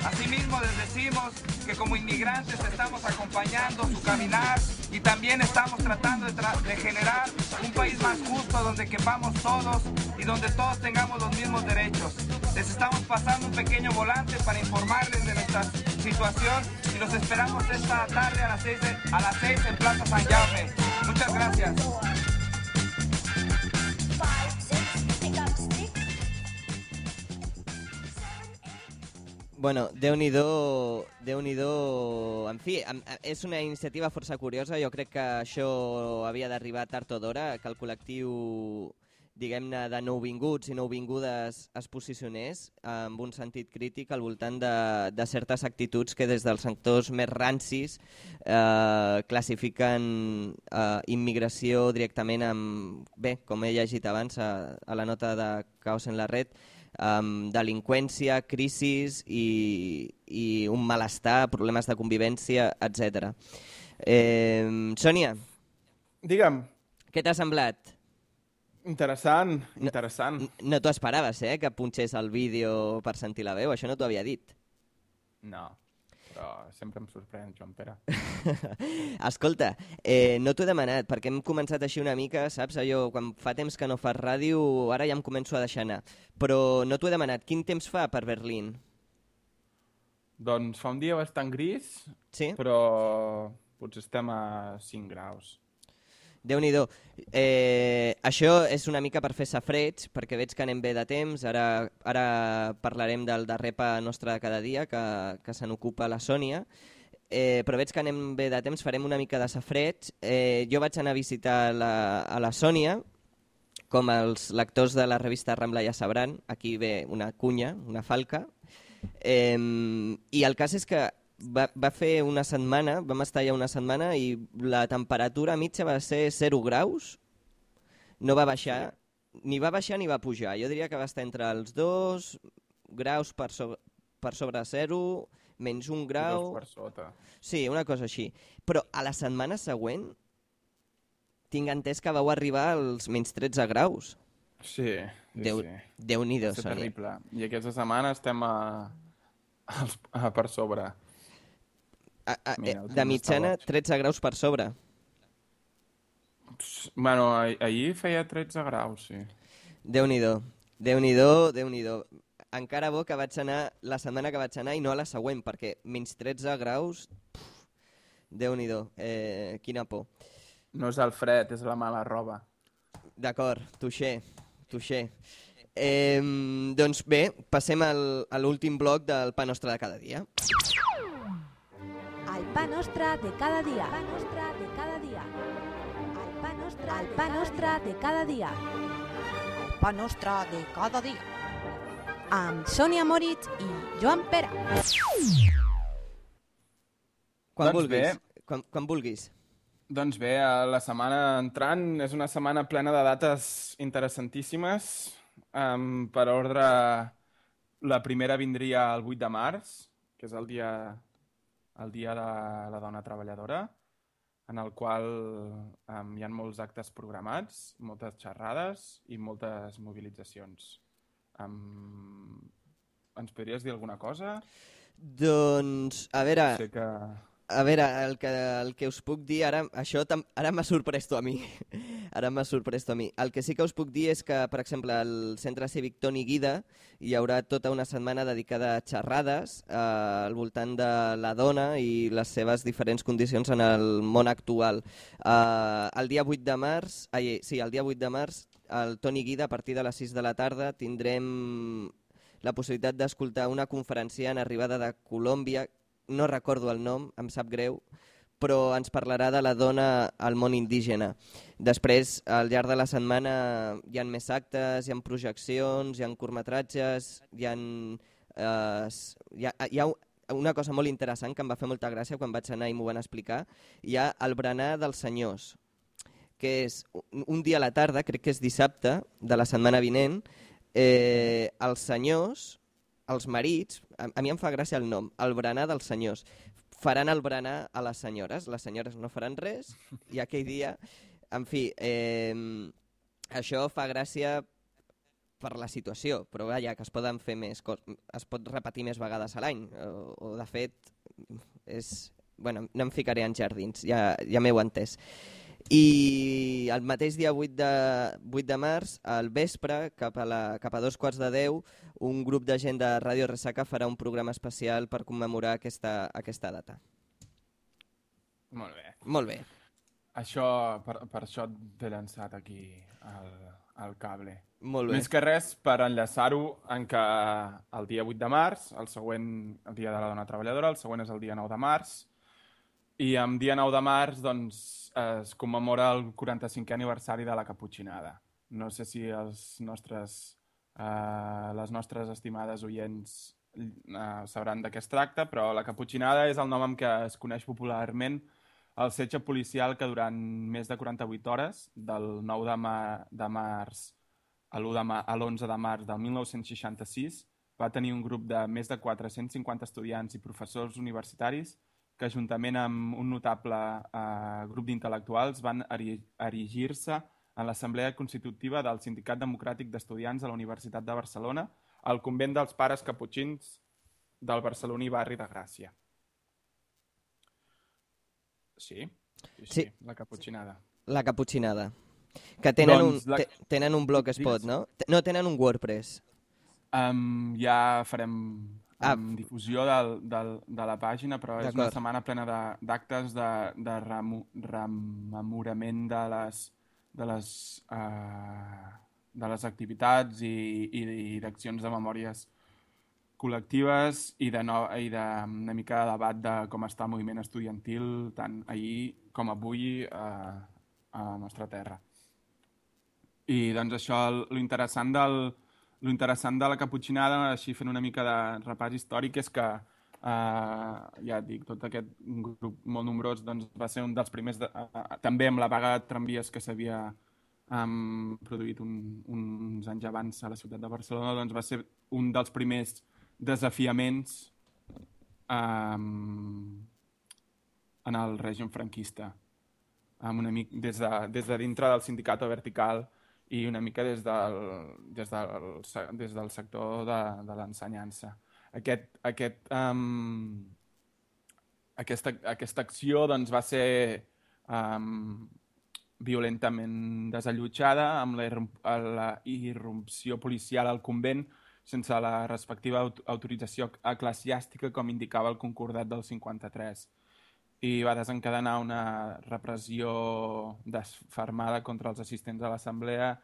Asimismo les decimos que como inmigrantes estamos acompañando su caminar y también estamos tratando de, generar un país más justo donde quepamos todos y donde todos tengamos los mismos derechos. Les estamos pasando un pequeño volante para informarles de nuestra situación y los esperamos esta tarde a las 6, a las 6 en Plaza San Jaume. Muchas gracias. Bueno, déu nhi déu En fi, és una iniciativa força curiosa. Jo crec que això havia d'arribar tard o d'hora, que el col·lectiu diguem-ne, de nouvinguts i nouvingudes es posicionés amb un sentit crític al voltant de, de certes actituds que des dels sectors més rancis eh, classifiquen eh, immigració directament amb, bé, com he llegit abans a, a la nota de Caos en la Red, amb delinqüència, crisis i, i un malestar, problemes de convivència, etc. Eh, Sònia, Digue'm, què t'ha semblat? interessant, interessant. No t'ho esperaves, eh, que punxés el vídeo per sentir la veu, això no t'ho havia dit. No, però sempre em sorprèn, Joan Pere. Escolta, eh, no t'ho he demanat, perquè hem començat així una mica, saps, allò, quan fa temps que no fas ràdio, ara ja em començo a deixar anar. Però no t'ho he demanat, quin temps fa per Berlín? Doncs fa un dia bastant gris, sí? però potser estem a 5 graus. Déu-n'hi-do. Eh, això és una mica per fer safreig, perquè veig que anem bé de temps. Ara, ara parlarem del darrer pa nostre de cada dia, que, que se n'ocupa la Sònia. Eh, però veig que anem bé de temps, farem una mica de safreig. Eh, jo vaig anar a visitar la, a la Sònia, com els lectors de la revista Rambla ja sabran, aquí ve una cunya, una falca, eh, i el cas és que va, va fer una setmana, vam estar allà una setmana i la temperatura mitja va ser 0 graus, no va baixar, ni va baixar ni va pujar, jo diria que va estar entre els 2 graus per, sobre, per sobre 0, menys un grau... Dos per sota. Sí, una cosa així. Però a la setmana següent tinc entès que vau arribar als menys 13 graus. Sí, sí, Déu, sí. Déu-n'hi-do, Sònia. terrible. I aquesta setmana estem a, a, a per sobre. A, a, Mira, eh, de mitjana, està 13 graus per sobre. Bueno, ah- ahir feia 13 graus, sí. Déu-n'hi-do, Déu-n'hi-do, déu nhi déu Encara bo que vaig anar la setmana que vaig anar i no a la següent, perquè menys 13 graus, Déu-n'hi-do, eh, quina por. No és el fred, és la mala roba. D'acord, touché, touché. Eh, doncs bé, passem al, a l'últim bloc del pa nostre de cada dia. Pa nostre de cada dia. El pa nostre de cada dia. El pa nostre, el pa nostre de cada dia. El pa nostre de cada dia. Amb Sònia Moritz i Joan Pere. Quan Doncs vulguis. bé. Quan, quan vulguis. Doncs bé, la setmana entrant és una setmana plena de dates interessantíssimes. Um, per ordre, la primera vindria el 8 de març, que és el dia, el dia de la dona treballadora, en el qual um, hi ha molts actes programats, moltes xerrades i moltes mobilitzacions. Um, ens podries dir alguna cosa? Doncs, a veure... Sé que... A veure, el que, el que us puc dir ara, això tam, ara m'ha sorprès tu a mi. ara m'ha sorprès tu a mi. El que sí que us puc dir és que, per exemple, al Centre Cívic Toni Guida hi haurà tota una setmana dedicada a xerrades eh, al voltant de la dona i les seves diferents condicions en el món actual. Eh, el dia 8 de març, ai, sí, el dia 8 de març, al Toni Guida, a partir de les 6 de la tarda, tindrem la possibilitat d'escoltar una conferenciant arribada de Colòmbia no recordo el nom, em sap greu, però ens parlarà de la dona al món indígena. Després, al llarg de la setmana, hi ha més actes, hi ha projeccions, hi ha curtmetratges, hi ha, eh, hi ha, hi ha una cosa molt interessant que em va fer molta gràcia quan vaig anar i m'ho van explicar. Hi ha el berenar dels senyors, que és un dia a la tarda, crec que és dissabte de la setmana vinent, eh, els senyors els marits, a, a mi em fa gràcia el nom, el berenar dels senyors. Faran el berenar a les senyores, les senyores no faran res, i aquell dia, en fi, eh, això fa gràcia per la situació, però vaja, que es poden fer més es pot repetir més vegades a l'any, o, o de fet és... Bueno, no em ficaré en jardins, ja, ja m'heu entès. I el mateix dia 8 de, 8 de març, al vespre, cap a, la, cap a dos quarts de 10, un grup de gent de Ràdio Ressaca farà un programa especial per commemorar aquesta, aquesta data. Molt bé. Molt bé. Això, per, per això t'he llançat aquí el, el cable. Molt bé. Més que res per enllaçar-ho en que el dia 8 de març, el següent, el dia de la dona treballadora, el següent és el dia 9 de març, i amb dia 9 de març doncs, es commemora el 45è aniversari de la Caputxinada. No sé si els nostres, eh, les nostres estimades oients eh, sabran de què es tracta, però la Caputxinada és el nom amb què es coneix popularment el setge policial que durant més de 48 hores, del 9 de, ma de març a l'1 de ma a l'11 de març del 1966, va tenir un grup de més de 450 estudiants i professors universitaris que juntament amb un notable eh, grup d'intel·lectuals van eri- erigir-se en l'Assemblea Constitutiva del Sindicat Democràtic d'Estudiants de la Universitat de Barcelona al convent dels pares caputxins del barceloní barri de Gràcia. Sí? Sí, sí, Sí. la caputxinada. La caputxinada. Que tenen, Doncs un, la- te, tenen un blogspot, no? No, tenen un WordPress. Um, ja farem Ah. um, difusió del, del, de la pàgina, però és una setmana plena de- d'actes de, de remo, rememorament de les, de les, uh, de les activitats i, i, i d'accions de memòries col·lectives i de, no, i de una mica de debat de com està el moviment estudiantil tant ahir com avui uh, a la nostra terra. I doncs això, el- lo interessant del, lo interessant de la caputxinada, així fent una mica de repàs històric, és que, eh, ja dic, tot aquest grup molt nombrós doncs, va ser un dels primers, de, eh, també amb la vaga de tramvies que s'havia um, produït un, uns anys abans a la ciutat de Barcelona, doncs va ser un dels primers desafiaments um, en el règim franquista. Amb una mica des de, des de dintre del sindicat vertical i una mica des del, des del, des del sector de, de l'ensenyança. Aquest, aquest, um, aquesta, aquesta acció doncs, va ser um, violentament desallotjada amb la, la irrupció policial al convent sense la respectiva aut autorització eclesiàstica com indicava el concordat del 53 i va desencadenar una repressió desfermada contra els assistents a l'assemblea,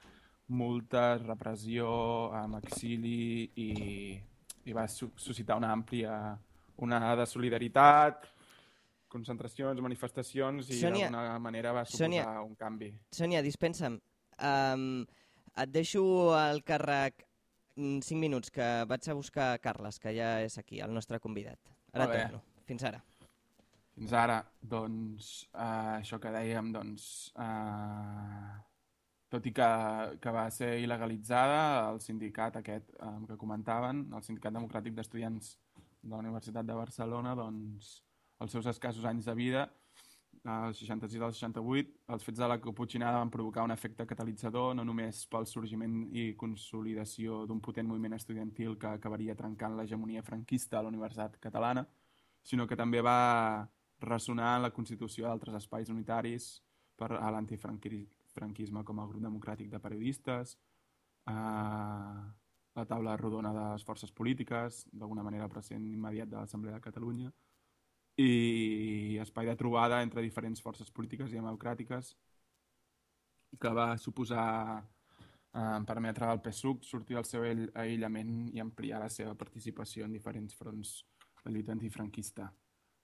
multes, repressió, amb exili i, i va su suscitar una àmplia onada de solidaritat, concentracions, manifestacions i d'alguna manera va suposar Sònia- un canvi. Sònia, dispensa'm. Um, et deixo al càrrec 5 minuts, que vaig a buscar Carles, que ja és aquí, el nostre convidat. Ara torno. Fins ara. Fins ara, doncs, eh, això que dèiem, doncs, eh, tot i que, que va ser il·legalitzada, el sindicat aquest eh, que comentaven, el Sindicat Democràtic d'Estudiants de la Universitat de Barcelona, doncs, els seus escassos anys de vida, als 66 al 68, els fets de la Caputxinada van provocar un efecte catalitzador no només pel sorgiment i consolidació d'un potent moviment estudiantil que acabaria trencant l'hegemonia franquista a la Universitat Catalana, sinó que també va ressonar en la constitució d'altres espais unitaris per a l'antifranquisme com el grup democràtic de periodistes, eh, la taula rodona de les forces polítiques, d'alguna manera present immediat de l'Assemblea de Catalunya, i espai de trobada entre diferents forces polítiques i democràtiques que va suposar eh, permetre al PSUC sortir del seu aïll- aïllament i ampliar la seva participació en diferents fronts de lluita antifranquista.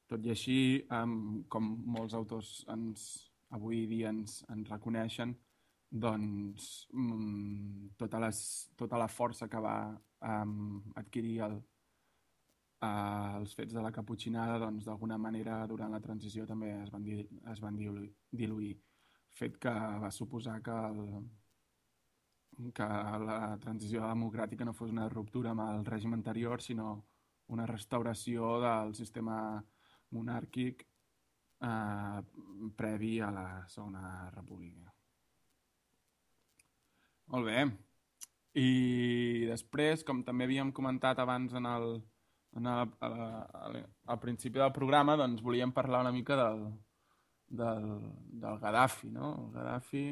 Tot i així, um, com molts autors ens, avui dia ens, ens reconeixen, doncs mm, tota, les, tota la força que va um, adquirir el, uh, els fets de la caputxinada, doncs d'alguna manera durant la transició també es van, di es van diluir, diluir. Fet que va suposar que, el, que la transició democràtica no fos una ruptura amb el règim anterior, sinó una restauració del sistema monàrquic eh, previ a la Segona República. Molt bé. I després, com també havíem comentat abans en el, en el, a a la, al principi del programa, doncs volíem parlar una mica del, del, del Gaddafi, no? El Gaddafi,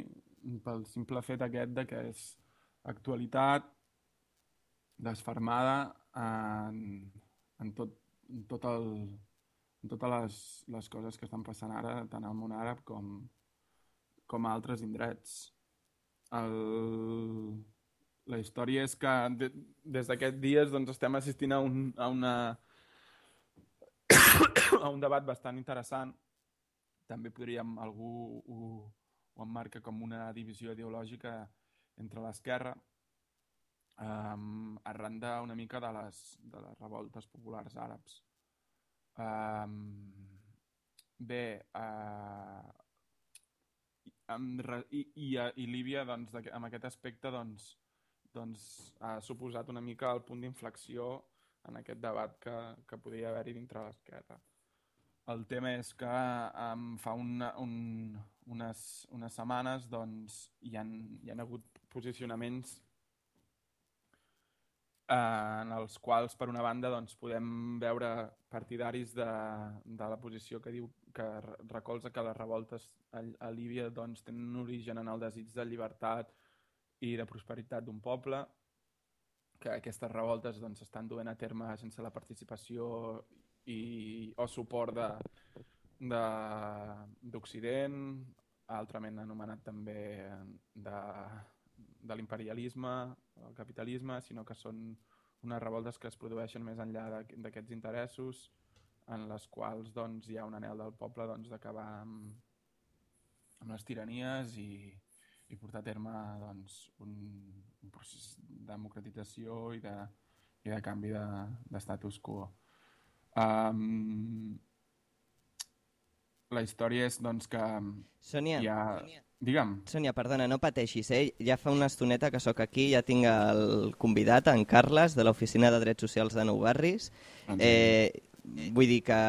pel simple fet aquest de que és actualitat desfermada en, en, tot, en, tot el, totes les, les coses que estan passant ara, tant al món àrab com, com a altres indrets. El... La història és que de, des d'aquests dies doncs, estem assistint a, un, a, una, a un debat bastant interessant. També podríem, algú ho, ho emmarca com una divisió ideològica entre l'esquerra, um, arran d'una mica de les, de les revoltes populars àrabs. Um, bé, uh, amb, i, i, i Líbia, doncs, amb aquest aspecte, doncs, doncs, ha suposat una mica el punt d'inflexió en aquest debat que, que podia haver-hi dintre l'esquerra. El tema és que um, fa una, un, unes, unes setmanes doncs, hi, han, hi han hagut posicionaments en els quals, per una banda, doncs, podem veure partidaris de, de la posició que diu que recolza que les revoltes a, a Líbia doncs, tenen un origen en el desig de llibertat i de prosperitat d'un poble, que aquestes revoltes doncs, estan duent a terme sense la participació i, o suport d'Occident, altrament anomenat també de, de l'imperialisme, el capitalisme, sinó que són unes revoltes que es produeixen més enllà d'aquests interessos, en les quals doncs, hi ha un anel del poble doncs, d'acabar doncs, amb, amb les tiranies i, i portar a terme doncs, un, un procés de democratització i de, i de canvi d'estatus de, quo. Um, la història és doncs, que Sònia, hi ha... Sònia. Digue'm. Sònia, perdona, no pateixis, eh? Ja fa una estoneta que sóc aquí, ja tinc el convidat, en Carles, de l'Oficina de Drets Socials de Nou Barris. Eh, vull dir que,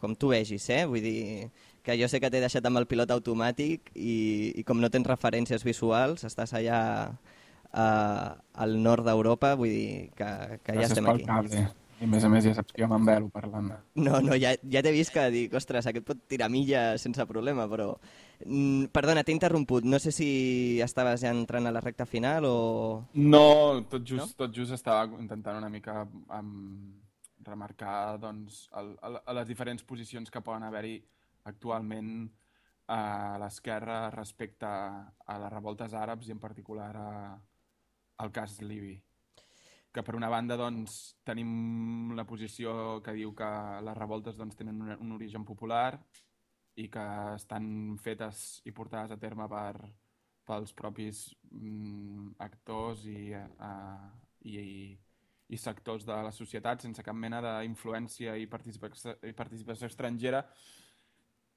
com tu vegis, eh? Vull dir que jo sé que t'he deixat amb el pilot automàtic i, i com no tens referències visuals, estàs allà uh, al nord d'Europa, vull dir que, que ja estem aquí. Cable. I a més a més ja saps que jo m'envelo parlant. No, no, ja, ja t'he vist que dic, ostres, aquest pot tirar milla sense problema, però... Mm, perdona, t'he interromput. No sé si estaves ja entrant a la recta final o... No, tot just, no? tot just estava intentant una mica um, remarcar doncs, el, el, les diferents posicions que poden haver-hi actualment a l'esquerra respecte a les revoltes àrabs i en particular a, al cas libi que per una banda doncs, tenim la posició que diu que les revoltes doncs, tenen un, un origen popular i que estan fetes i portades a terme per, pels propis mm, actors i, uh, i, i sectors de la societat sense cap mena d'influència i, i participació estrangera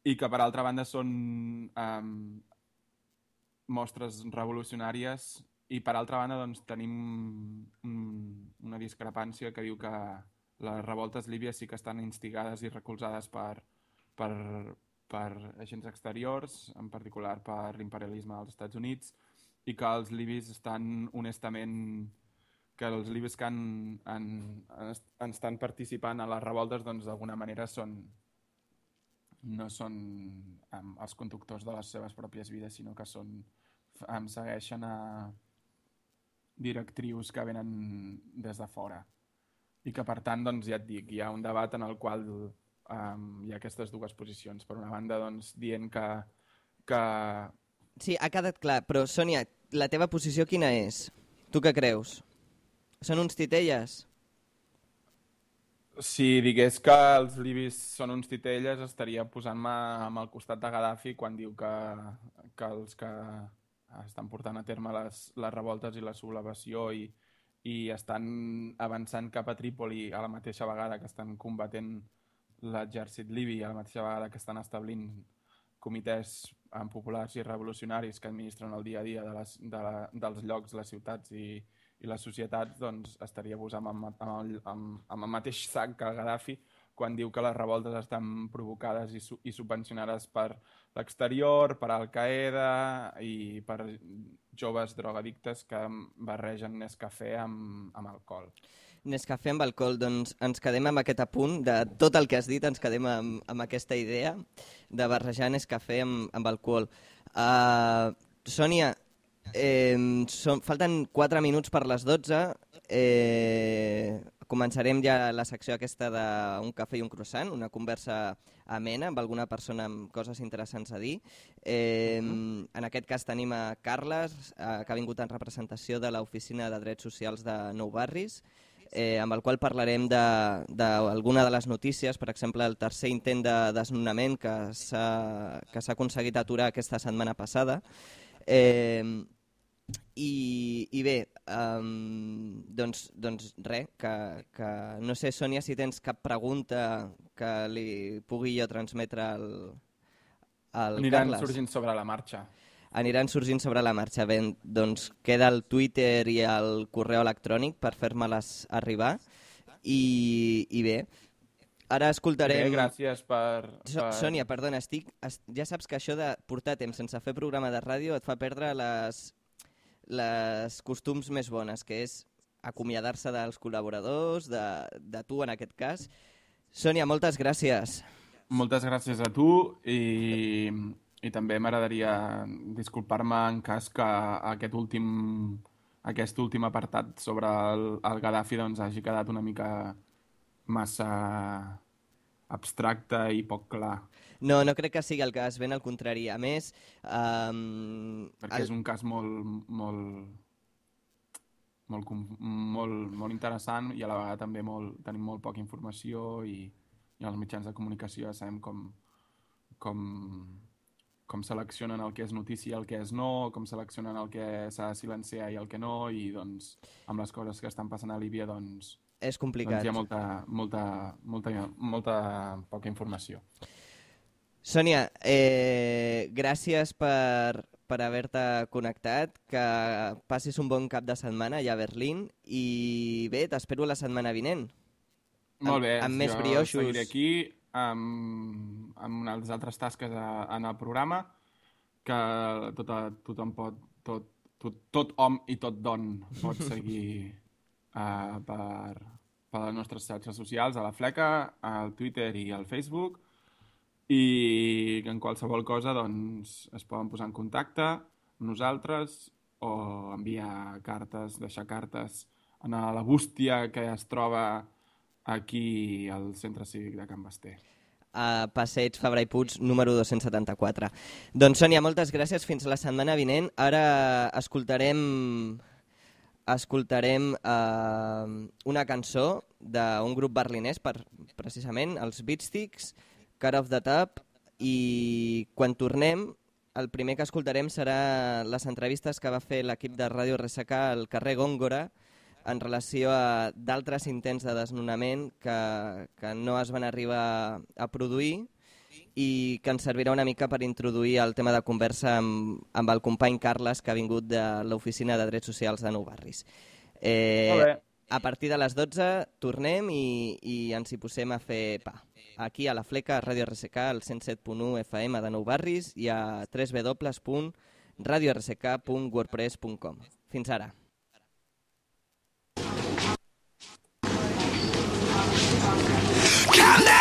i que per altra banda són um, mostres revolucionàries i per altra banda doncs, tenim una discrepància que diu que les revoltes líbies sí que estan instigades i recolzades per, per, per agents exteriors, en particular per l'imperialisme dels Estats Units, i que els libis estan honestament que els libis que han, han, han, estan participant a les revoltes doncs d'alguna manera són no són els conductors de les seves pròpies vides, sinó que són, um, segueixen a, directrius que venen des de fora. I que, per tant, doncs, ja et dic, hi ha un debat en el qual um, hi ha aquestes dues posicions. Per una banda, doncs, dient que, que... Sí, ha quedat clar, però, Sònia, la teva posició quina és? Tu què creus? Són uns titelles? Si digués que els libis són uns titelles, estaria posant-me amb el costat de Gaddafi quan diu que, que els que estan portant a terme les, les revoltes i la sublevació i, i estan avançant cap a Trípoli a la mateixa vegada que estan combatent l'exèrcit libi, a la mateixa vegada que estan establint comitès populars i revolucionaris que administren el dia a dia de les, de la, dels llocs, les ciutats i, i les societats, doncs estaria posant amb, amb, amb, amb el mateix sac que el Gaddafi quan diu que les revoltes estan provocades i, su i subvencionades per l'exterior, per Al-Qaeda i per joves drogadictes que barregen Nescafé amb, amb alcohol. Nescafé amb alcohol, doncs ens quedem amb aquest apunt de tot el que has dit, ens quedem amb, amb aquesta idea de barrejar Nescafé amb, amb alcohol. Uh, Sònia, eh, són, falten 4 minuts per les 12, eh, començarem ja la secció aquesta d'un cafè i un croissant, una conversa amena amb alguna persona amb coses interessants a dir. Eh, en aquest cas tenim a Carles, eh, que ha vingut en representació de l'Oficina de Drets Socials de Nou Barris, eh, amb el qual parlarem d'alguna de, de les notícies, per exemple, el tercer intent de desnonament que s'ha que s'ha aconseguit aturar aquesta setmana passada. Eh, i, i bé, um, doncs, doncs res, que, que no sé, Sònia, si tens cap pregunta que li pugui jo transmetre al, al Aniran Carles. sorgint sobre la marxa. Aniran sorgint sobre la marxa. Bé, doncs queda el Twitter i el correu electrònic per fer-me-les arribar. I, I bé, ara escoltarem... Bé, gràcies per... Per... Sònia, perdona, estic, es, ja saps que això de portar temps sense fer programa de ràdio et fa perdre les, les costums més bones, que és acomiadar-se dels col·laboradors, de, de tu en aquest cas. Sònia, moltes gràcies. Moltes gràcies a tu i, i també m'agradaria disculpar-me en cas que aquest últim, aquest últim apartat sobre el, el Gaddafi doncs, hagi quedat una mica massa abstracte i poc clar. No, no crec que sigui el cas, ben al contrari. A més... Um, Perquè el... és un cas molt, molt, molt, molt, molt interessant i a la vegada també molt, tenim molt poca informació i, i els mitjans de comunicació ja sabem com, com, com seleccionen el que és notícia i el que és no, com seleccionen el que s'ha de silenciar i el que no, i doncs amb les coses que estan passant a Líbia doncs, És complicat. doncs hi ha molta, molta, molta, molta poca informació. Sònia, eh, gràcies per, per haver-te connectat, que passis un bon cap de setmana allà a Berlín i bé, t'espero la setmana vinent. Molt bé, amb més jo brioixos. seguiré aquí amb, amb unes altres tasques a, en el programa que tot, tothom pot, tot, tot, tot hom i tot don pot seguir uh, per, per les nostres xarxes socials, a la Fleca, al Twitter i al Facebook, i en qualsevol cosa doncs, es poden posar en contacte amb nosaltres o enviar cartes, deixar cartes a la bústia que es troba aquí al Centre Cívic de Can Basté. a Passeig Fabra i Puig, número 274. Doncs, Sònia, moltes gràcies. Fins la setmana vinent. Ara escoltarem escoltarem eh, una cançó d'un grup berlinès, per, precisament, els Beatsticks, Cut of the Tap, i quan tornem, el primer que escoltarem serà les entrevistes que va fer l'equip de Ràdio RSK al carrer Góngora en relació a d'altres intents de desnonament que, que no es van arribar a produir i que ens servirà una mica per introduir el tema de conversa amb, amb el company Carles que ha vingut de l'Oficina de Drets Socials de Nou Barris. Eh, a partir de les 12 tornem i, i ens hi posem a fer pa. Aquí a la Fleca, a Ràdio RSK, al 107.1 FM de Nou Barris i a www.radiorsk.wordpress.com. Fins ara. Come down,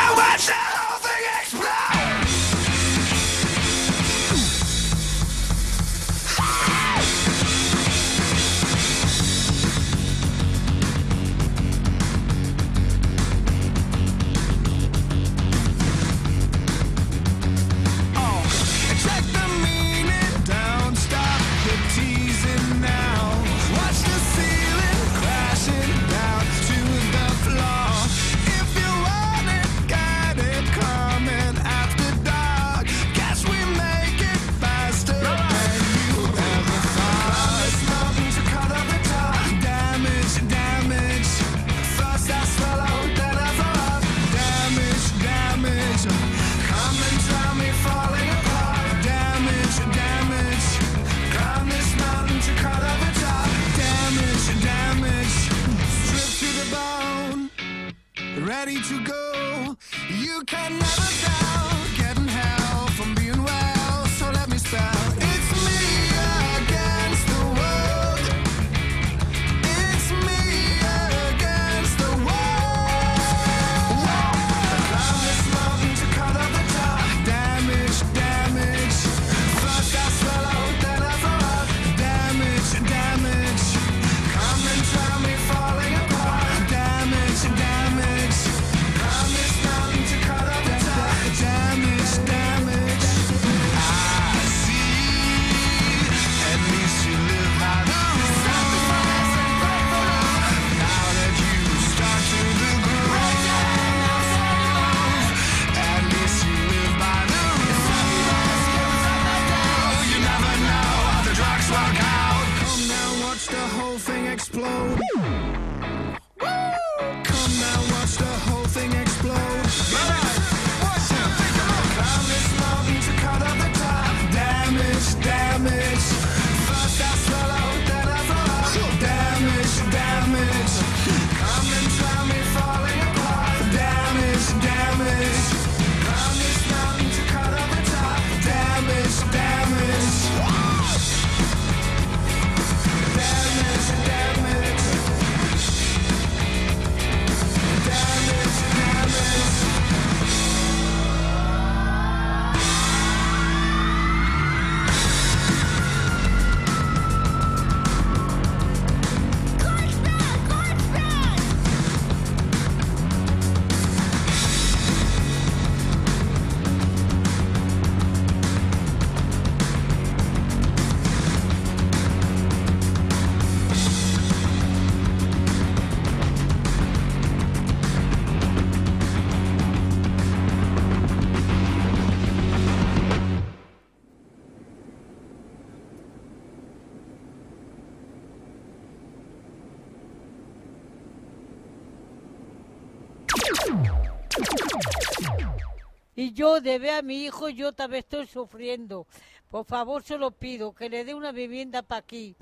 Y yo de ver a mi hijo, yo también estoy sufriendo. Por favor, se lo pido, que le dé una vivienda para aquí,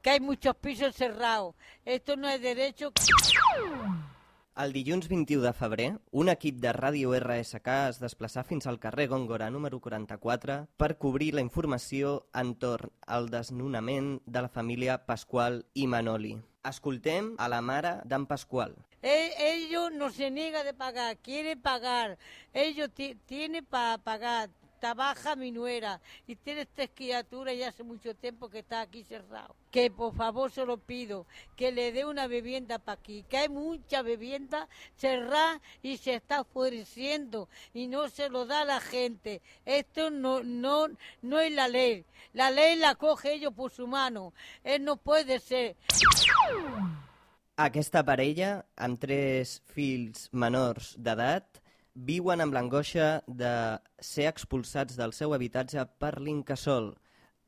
que hay muchos pisos cerrados. Esto no es derecho. El dilluns 21 de febrer, un equip de Ràdio RSK es desplaçà fins al carrer Góngora número 44 per cobrir la informació entorn al desnonament de la família Pasqual i Manoli. Escoltem a la mare d'en Pasqual. E- ellos no se niega de pagar, quiere pagar. Ellos ti- tienen para pagar. Trabaja mi nuera y tiene tres criaturas y hace mucho tiempo que está aquí cerrado. Que por favor se lo pido, que le dé una vivienda para aquí, que hay mucha vivienda cerrada y se está ofreciendo y no se lo da la gente. Esto no, no, no es la ley. La ley la coge ellos por su mano. Él no puede ser. Aquesta parella, amb tres fills menors d'edat, viuen amb l'angoixa de ser expulsats del seu habitatge per l'Incasol.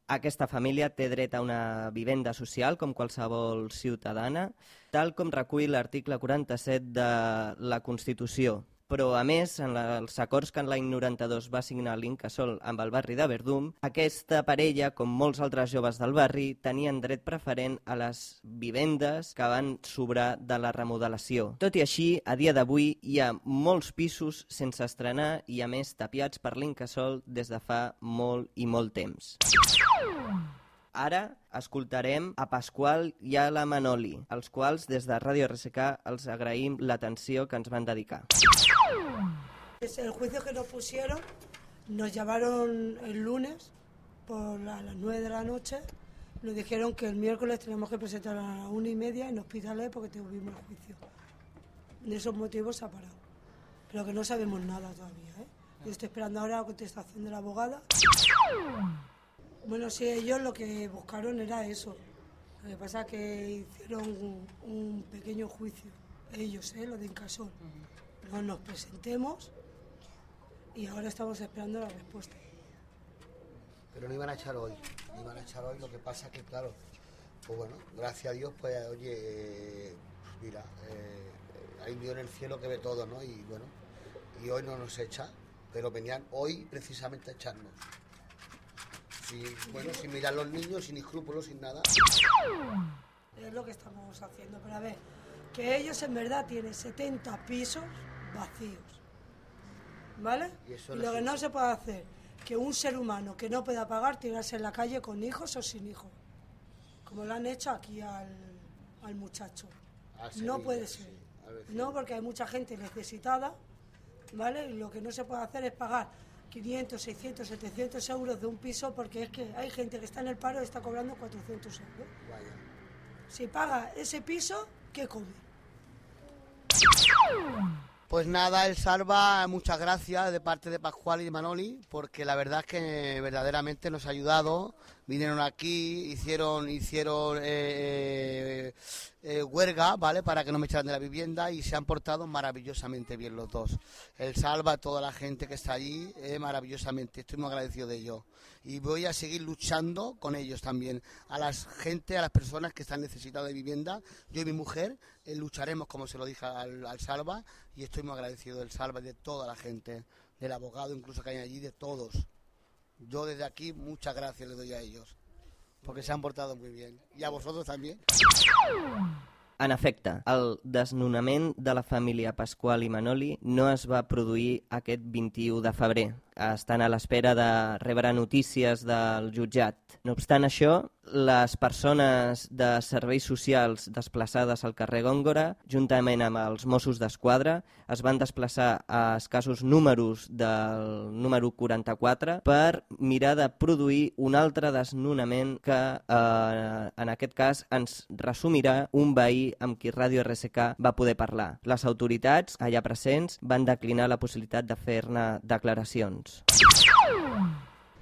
Aquesta família té dret a una vivenda social com qualsevol ciutadana, tal com recull l'article 47 de la Constitució. Però, a més, en els acords que en l'any 92 va signar l'Incasol amb el barri de Verdum, aquesta parella, com molts altres joves del barri, tenien dret preferent a les vivendes que van sobrar de la remodelació. Tot i així, a dia d'avui hi ha molts pisos sense estrenar i, a més, tapiats per l'Incasol des de fa molt i molt temps. Ara escoltarem a Pasqual i a la Manoli, els quals des de Ràdio RSK els agraïm l'atenció que ens van dedicar. Es el juicio que nos pusieron, nos llamaron el lunes por la- las 9 de la noche, nos dijeron que el miércoles teníamos que presentar a las una y media en hospitales porque tuvimos el juicio. De esos motivos se ha parado. Pero que no sabemos nada todavía. ¿eh? Yo estoy esperando ahora la contestación de la abogada. Bueno, sí, ellos lo que buscaron era eso. Lo que pasa es que hicieron un, un pequeño juicio. Ellos, ¿eh? lo de Incasol. No nos presentemos y ahora estamos esperando la respuesta. Pero no iban a echar hoy, no iban a echar hoy, lo que pasa que, claro, pues bueno, gracias a Dios, pues oye, eh, mira, eh, hay un Dios en el cielo que ve todo, ¿no? Y bueno, y hoy no nos echa, pero venían hoy precisamente a echarnos. Sin, bueno, sin mirar los niños, sin escrúpulos, sin nada. Es lo que estamos haciendo. Pero a ver, que ellos en verdad tienen 70 pisos vacíos. ¿Vale? Y eso Y no lo que no se puede hacer, que un ser humano que no pueda pagar tirarse en la calle con hijos o sin hijos. Como lo han hecho aquí al, al muchacho. No puede ser. No, porque hay mucha gente necesitada, ¿vale? Y lo que no se puede hacer es pagar 500, 600, 700 euros de un piso porque es que hay gente que está en el paro y está cobrando 400 euros. Vaya. Si paga ese piso, ¿qué come? Pues nada, el Salva, muchas gracias de parte de Pascual y de Manoli, porque la verdad es que verdaderamente nos ha ayudado vinieron aquí, hicieron, hicieron eh, eh, eh, huelga, ¿vale? Para que no me echaran de la vivienda y se han portado maravillosamente bien los dos. El Salva, toda la gente que está allí, eh, maravillosamente. Estoy muy agradecido de ello. Y voy a seguir luchando con ellos también. A la gente, a las personas que están necesitadas de vivienda, yo y mi mujer eh, lucharemos, como se lo dije al, al Salva, y estoy muy agradecido del Salva y de toda la gente, del abogado incluso que hay allí, de todos. Yo desde aquí muchas gracias le doy a ellos, porque se han portado muy bien. Y a vosotros también. En efecte, el desnonament de la família Pasqual i Manoli no es va produir aquest 21 de febrer. Estan a l'espera de rebre notícies del jutjat. No obstant això, les persones de serveis socials desplaçades al carrer Góngora, juntament amb els Mossos d'Esquadra, es van desplaçar a escassos números del número 44 per mirar de produir un altre desnonament que, eh, en aquest cas, ens resumirà un veí amb qui Ràdio RSK va poder parlar. Les autoritats, allà presents, van declinar la possibilitat de fer-ne declaracions.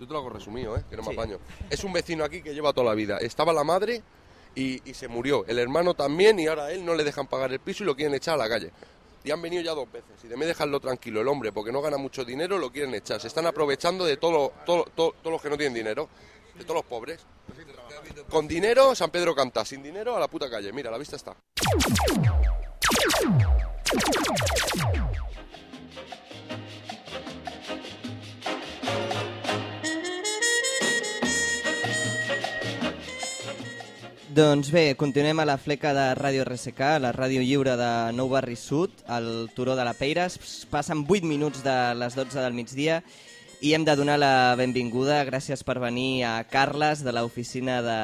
Yo te lo hago resumido, ¿eh? que no me apaño. Es un vecino aquí que lleva toda la vida. Estaba la madre y, y se murió. El hermano también y ahora a él no le dejan pagar el piso y lo quieren echar a la calle. Y han venido ya dos veces. Y de de dejarlo tranquilo el hombre porque no gana mucho dinero, lo quieren echar. Se están aprovechando de todo, todo, todo- todos los que no tienen dinero, de todos los pobres. Con dinero, San Pedro canta. Sin dinero, a la puta calle. Mira, la vista está. Doncs bé, continuem a la fleca de Ràdio RSK, la ràdio lliure de Nou Barri Sud, al Turó de la Peira. Passen 8 minuts de les 12 del migdia i hem de donar la benvinguda, gràcies per venir, a Carles, de l'Oficina de,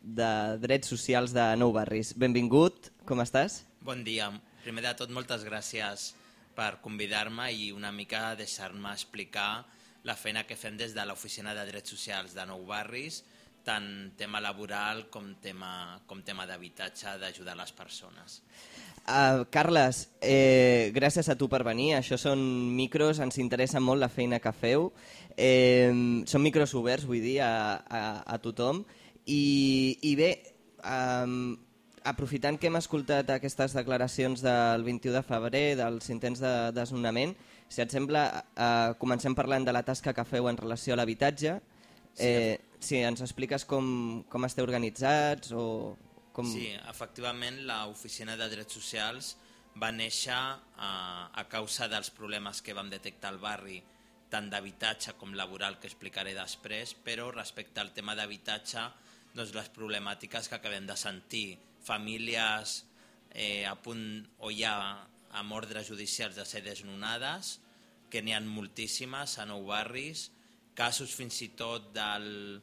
de Drets Socials de Nou Barris. Benvingut, com estàs? Bon dia. Primer de tot, moltes gràcies per convidar-me i una mica deixar-me explicar la feina que fem des de l'Oficina de Drets Socials de Nou Barris, tant tema laboral com tema, com tema d'habitatge, d'ajudar les persones. Uh, Carles, eh, gràcies a tu per venir. Això són micros, ens interessa molt la feina que feu. Eh, són micros oberts, vull dir, a, a, a tothom. I, i bé, um, aprofitant que hem escoltat aquestes declaracions del 21 de febrer, dels intents de desnonament, si et sembla, uh, comencem parlant de la tasca que feu en relació a l'habitatge. Eh, si ens expliques com, com esteu organitzats o com... Sí, efectivament, l'Oficina de Drets Socials va néixer a, a causa dels problemes que vam detectar al barri, tant d'habitatge com laboral, que explicaré després, però respecte al tema d'habitatge, doncs les problemàtiques que acabem de sentir, famílies eh, a punt o ja amb ordres judicials de ser desnonades, que n'hi ha moltíssimes a nou barris, casos fins i tot del,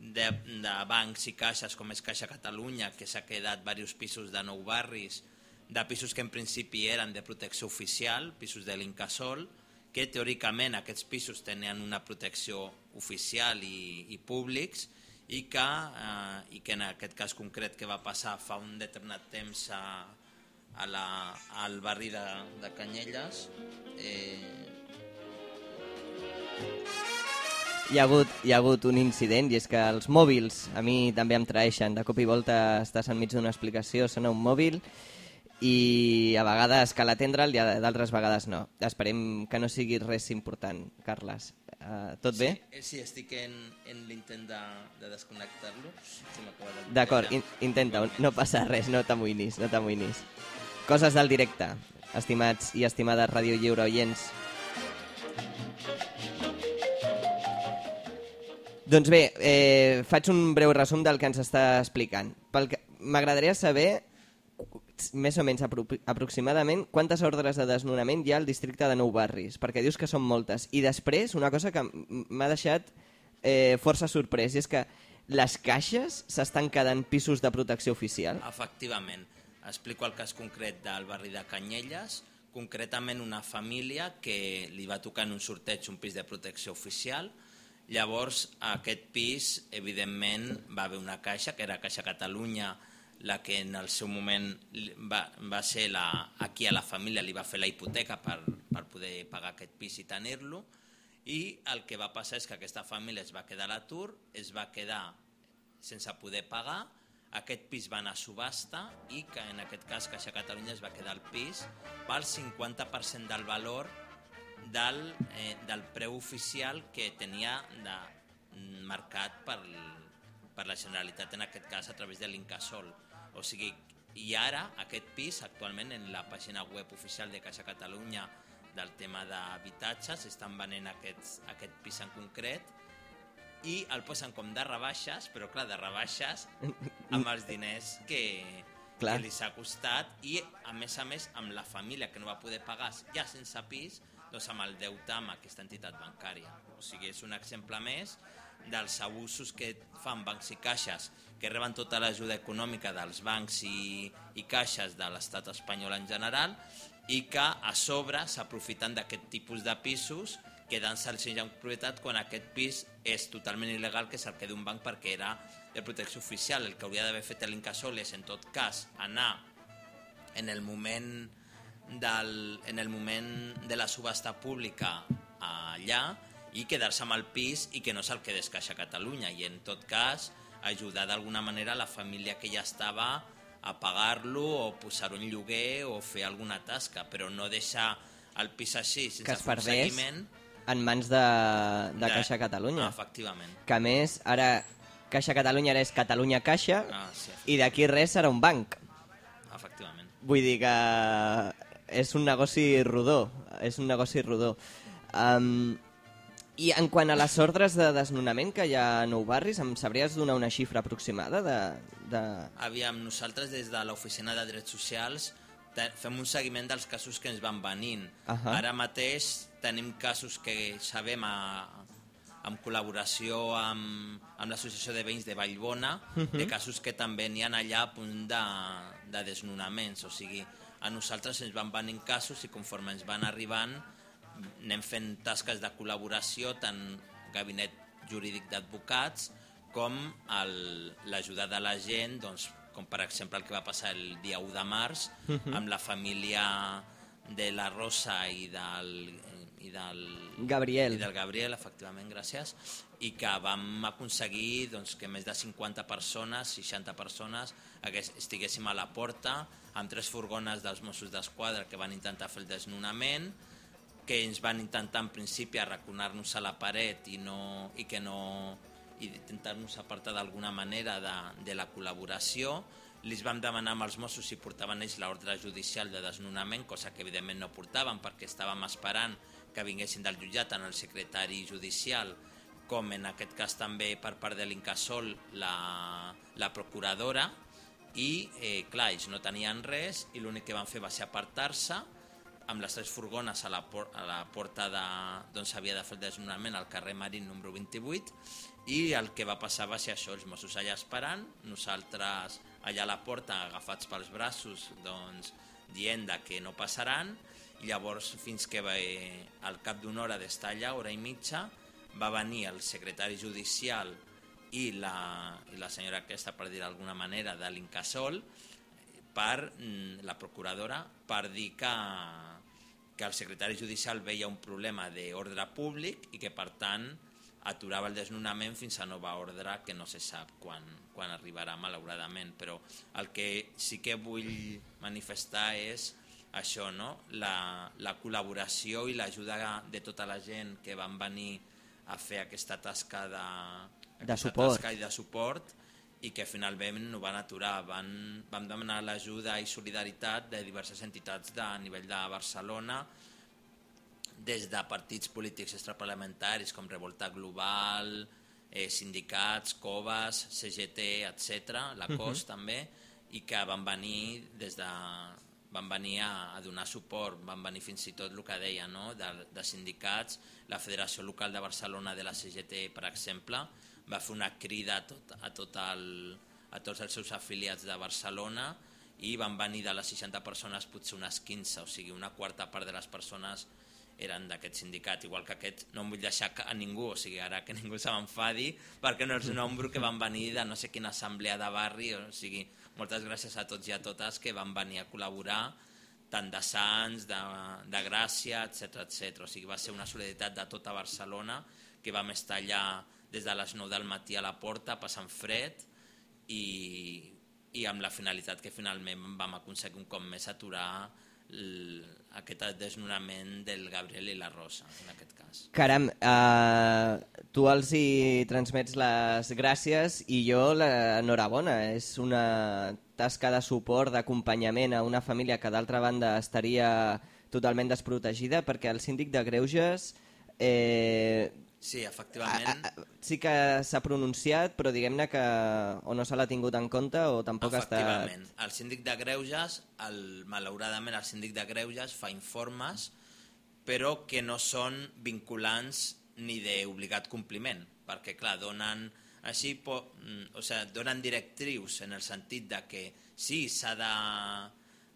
de, de bancs i caixes com és Caixa Catalunya, que s'ha quedat diversos pisos de nou barris, de pisos que en principi eren de protecció oficial, pisos de l'Incasol, que teòricament aquests pisos tenien una protecció oficial i, i públics i que, eh, i que en aquest cas concret que va passar fa un determinat temps a, a la, al barri de, de Canyelles eh, Hi ha, hagut, hi ha hagut un incident i és que els mòbils a mi també em traeixen. De cop i volta estàs enmig d'una explicació, sona un mòbil i a vegades cal atendre'l i d'altres vegades no. Esperem que no sigui res important, Carles. Uh, tot bé? Sí, eh, sí, estic en, en l'intent de, de desconnectar-lo. D'acord, in intenta, no passa res, no t'amoïnis, no t'amoïnis. Coses del directe, estimats i estimades Ràdio Lliure oients. Doncs bé, eh, faig un breu resum del que ens està explicant. M'agradaria saber, més o menys apro aproximadament, quantes ordres de desnonament hi ha al districte de Nou Barris, perquè dius que són moltes. I després, una cosa que m'ha deixat eh, força sorprès, és que les caixes s'estan quedant pisos de protecció oficial. Efectivament. Explico el cas concret del barri de Canyelles, concretament una família que li va tocar en un sorteig un pis de protecció oficial. Llavors, a aquest pis, evidentment, va haver una caixa, que era Caixa Catalunya, la que en el seu moment va, va ser la, aquí a la família li va fer la hipoteca per, per poder pagar aquest pis i tenir-lo, i el que va passar és que aquesta família es va quedar a l'atur, es va quedar sense poder pagar, aquest pis va anar a subhasta i que en aquest cas Caixa Catalunya es va quedar el pis pel 50% del valor del, eh, del preu oficial que tenia de, marcat per, per la Generalitat, en aquest cas a través de l'Incasol. O sigui, i ara aquest pis, actualment en la pàgina web oficial de Caixa Catalunya del tema d'habitatges, estan venent aquest, aquest pis en concret i el posen com de rebaixes, però clar, de rebaixes amb els diners que, Clar. que li s'ha costat i a més a més amb la família que no va poder pagar ja sense pis doncs amb el deute amb aquesta entitat bancària o sigui, és un exemple més dels abusos que fan bancs i caixes que reben tota l'ajuda econòmica dels bancs i, i caixes de l'estat espanyol en general i que a sobre s'aprofiten d'aquest tipus de pisos quedant-se al en propietat quan aquest pis és totalment il·legal que és el que d'un banc perquè era de protecció oficial. El que hauria d'haver fet l'Incasol és, en tot cas, anar en el moment del, en el moment de la subhasta pública allà i quedar-se amb el pis i que no se'l quedés Caixa Catalunya i en tot cas ajudar d'alguna manera la família que ja estava a pagar-lo o posar-ho en lloguer o fer alguna tasca, però no deixar el pis així sense que es un seguiment en mans de, de, De- Caixa Catalunya. efectivament. Que a més, ara Caixa Catalunya ara és Catalunya Caixa Ah, sí, i d'aquí res serà un banc. efectivament. Vull dir que és un negoci rodó, és un negoci rodó. Um, I en quant a les ordres de desnonament que hi ha a Nou Barris, em sabries donar una xifra aproximada de... de... Aviam, nosaltres des de l'Oficina de Drets Socials fem un seguiment dels casos que ens van venint. Ahà. Ara mateix tenim casos que sabem a, en col·laboració amb, amb l'Associació de Veïns de Vallbona, Mhm. de casos que també n'hi ha allà a punt de, de desnonaments. O sigui, a nosaltres ens van venint casos i conforme ens van arribant anem fent tasques de col·laboració, tant gabinet jurídic d'advocats com l'ajuda de la gent, doncs, com per exemple el que va passar el dia 1 de març Mhm. amb la família de la Rosa i del, i del Gabriel. i del Gabriel, efectivament, gràcies, i que vam aconseguir doncs, que més de 50 persones, 60 persones, estiguéssim a la porta amb tres furgones dels Mossos d'Esquadra que van intentar fer el desnonament, que ens van intentar en principi arraconar-nos a la paret i, no, i que no i intentar-nos apartar d'alguna manera de, de la col·laboració. Li vam demanar amb els Mossos si portaven ells l'ordre judicial de desnonament, cosa que evidentment no portaven perquè estàvem esperant que vinguessin del jutjat en el secretari judicial com en aquest cas també per part de l'Incasol la, la procuradora i eh, clar, ells no tenien res i l'únic que van fer va ser apartar-se amb les tres furgones a la, por a la porta d'on s'havia de fer el desnonament al carrer Marín número 28 i el que va passar va ser això, els Mossos allà esperant, nosaltres allà a la porta agafats pels braços doncs, dient que no passaran i llavors fins que va, eh, al cap d'una hora d'estar allà, hora i mitja, va venir el secretari judicial i la, i la senyora aquesta, per dir d'alguna manera, de l'Incasol, per mm, la procuradora per dir que, que el secretari judicial veia un problema d'ordre públic i que per tant aturava el desnonament fins a nova ordre que no se sap quan, quan arribarà malauradament però el que sí que vull manifestar és això, no? la, la col·laboració i l'ajuda de tota la gent que van venir a fer aquesta tasca de, De aquesta suport. tasca i de suport i que finalment no van aturar. Van, vam demanar l'ajuda i solidaritat de diverses entitats de a nivell de Barcelona, des de partits polítics extraparlamentaris com Revolta Global, eh, sindicats, Coves, CGT, etc, la COS Mhm. també, i que van venir des de van venir a, a donar suport, van venir fins i tot el que deia, no? de, de sindicats, la Federació Local de Barcelona de la CGT, per exemple, va fer una crida a, tot, a, tot el, a tots els seus afiliats de Barcelona i van venir de les 60 persones potser unes 15, o sigui, una quarta part de les persones eren d'aquest sindicat, igual que aquest no em vull deixar a ningú, o sigui, ara que ningú se m'enfadi, perquè no els nombro que van venir de no sé quina assemblea de barri, o sigui, moltes gràcies a tots i a totes que van venir a col·laborar tant de Sants, de, de Gràcia, etc etc. O sigui, va ser una solidaritat de tota Barcelona que vam estar allà des de les 9 del matí a la porta passant fred i, i amb la finalitat que finalment vam aconseguir un cop més aturar l, aquest desnonament del Gabriel i la Rosa, en aquest cas. Caram, eh, tu els hi transmets les gràcies i jo l'enhorabona. És una tasca de suport, d'acompanyament a una família que d'altra banda estaria totalment desprotegida perquè el síndic de Greuges eh, Sí, efectivament. a, a, sí que s'ha pronunciat, però diguem-ne que o no se l'ha tingut en compte o tampoc ha estat... Efectivament. El síndic de Greuges, el, malauradament el síndic de Greuges fa informes però que no són vinculants ni d'obligat compliment, perquè clar, donen així, po, mm, o sigui, donen directrius en el sentit de que sí, s'ha de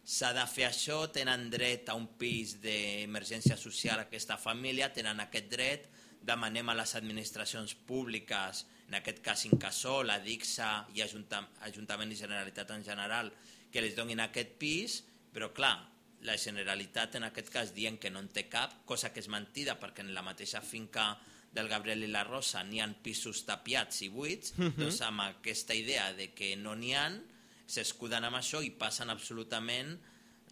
s'ha de fer això, tenen dret a un pis d'emergència social aquesta família, tenen aquest dret, demanem a les administracions públiques, en aquest cas Incasol, la DICSA i Ajuntam Ajuntament i Generalitat en general, que les donin aquest pis, però clar, la Generalitat en aquest cas dient que no en té cap, cosa que és mentida perquè en la mateixa finca del Gabriel i la Rosa n'hi ha pisos tapiats i buits, Mhm. doncs amb aquesta idea de que no n'hi han, s'escuden amb això i passen absolutament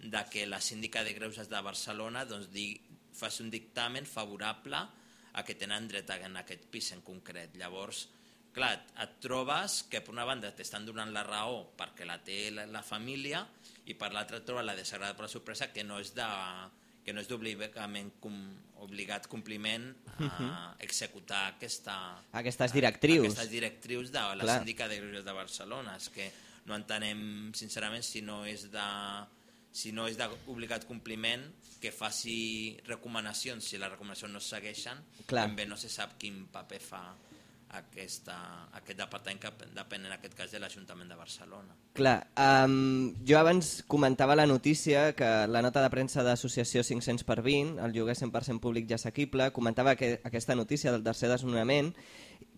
de que la síndica de Greuges de Barcelona doncs, di, faci un dictamen favorable a que tenen dret a en aquest pis en concret. Llavors, clar, et trobes que per una banda t'estan donant la raó perquè la té la, la família i per l'altra et trobes la desagrada per la sorpresa que no és de que no és d'obligament com, obligat compliment a executar aquesta, Aquestes directrius. aquestes directrius de la Clar. síndica de Greuges de Barcelona. És que no entenem, sincerament, si no és de si no és d'obligat compliment que faci recomanacions si les recomanacions no es segueixen Clar. també no se sap quin paper fa aquesta, aquest departament que depèn en aquest cas de l'Ajuntament de Barcelona Clar, um, jo abans comentava la notícia que la nota de premsa d'associació 500 per 20, el lloguer 100% públic i assequible, comentava que, aquesta notícia del tercer desnonament,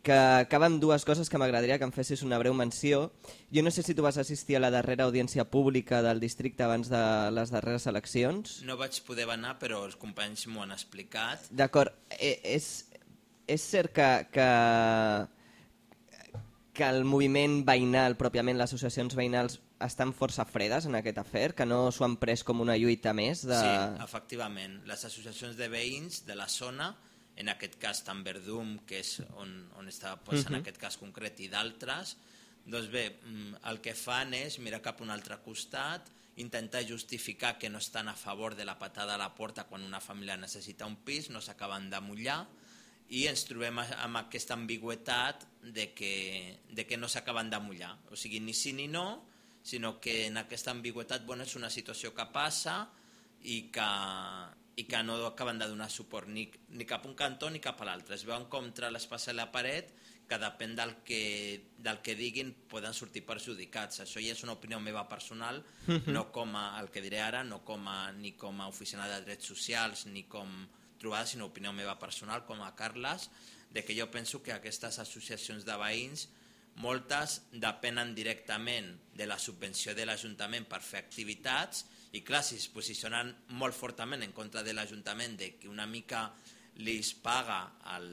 que acaba amb dues coses que m'agradaria que em fessis una breu menció. Jo no sé si tu vas assistir a la darrera audiència pública del districte abans de les darreres eleccions. no vaig poder anar però els companys m'ho han explicat D'acord, eh, és, és cert que, que, que el moviment veïnal, pròpiament les associacions veïnals, estan força fredes en aquest afer, que no s'ho han pres com una lluita més de... Sí, efectivament. Les associacions de veïns de la zona, en aquest cas tant Verdum, que és on, on està pues, en Mhm. aquest cas concret, i d'altres, doncs bé, mm, el que fan és mirar cap a un altre costat, intentar justificar que no estan a favor de la patada a la porta quan una família necessita un pis, no s'acaben de mullar, i ens trobem amb aquesta ambigüetat de que, de que no s'acaben de mullar. O sigui, ni sí ni no, sinó que en aquesta ambigüetat bueno, és una situació que passa i que, i que no acaben de donar suport ni, ni cap a un cantó ni cap a l'altre. Es veuen contra l'espasa i la paret que depèn del que, del que diguin poden sortir perjudicats. Això ja és una opinió meva personal, Mhm. no com a, el que diré ara, no com a, ni com a oficina de drets socials ni com trobada, sinó opinió meva personal com a Carles, de que jo penso que aquestes associacions de veïns moltes depenen directament de la subvenció de l'Ajuntament per fer activitats i clar, si es posicionen molt fortament en contra de l'Ajuntament de que una mica li paga el,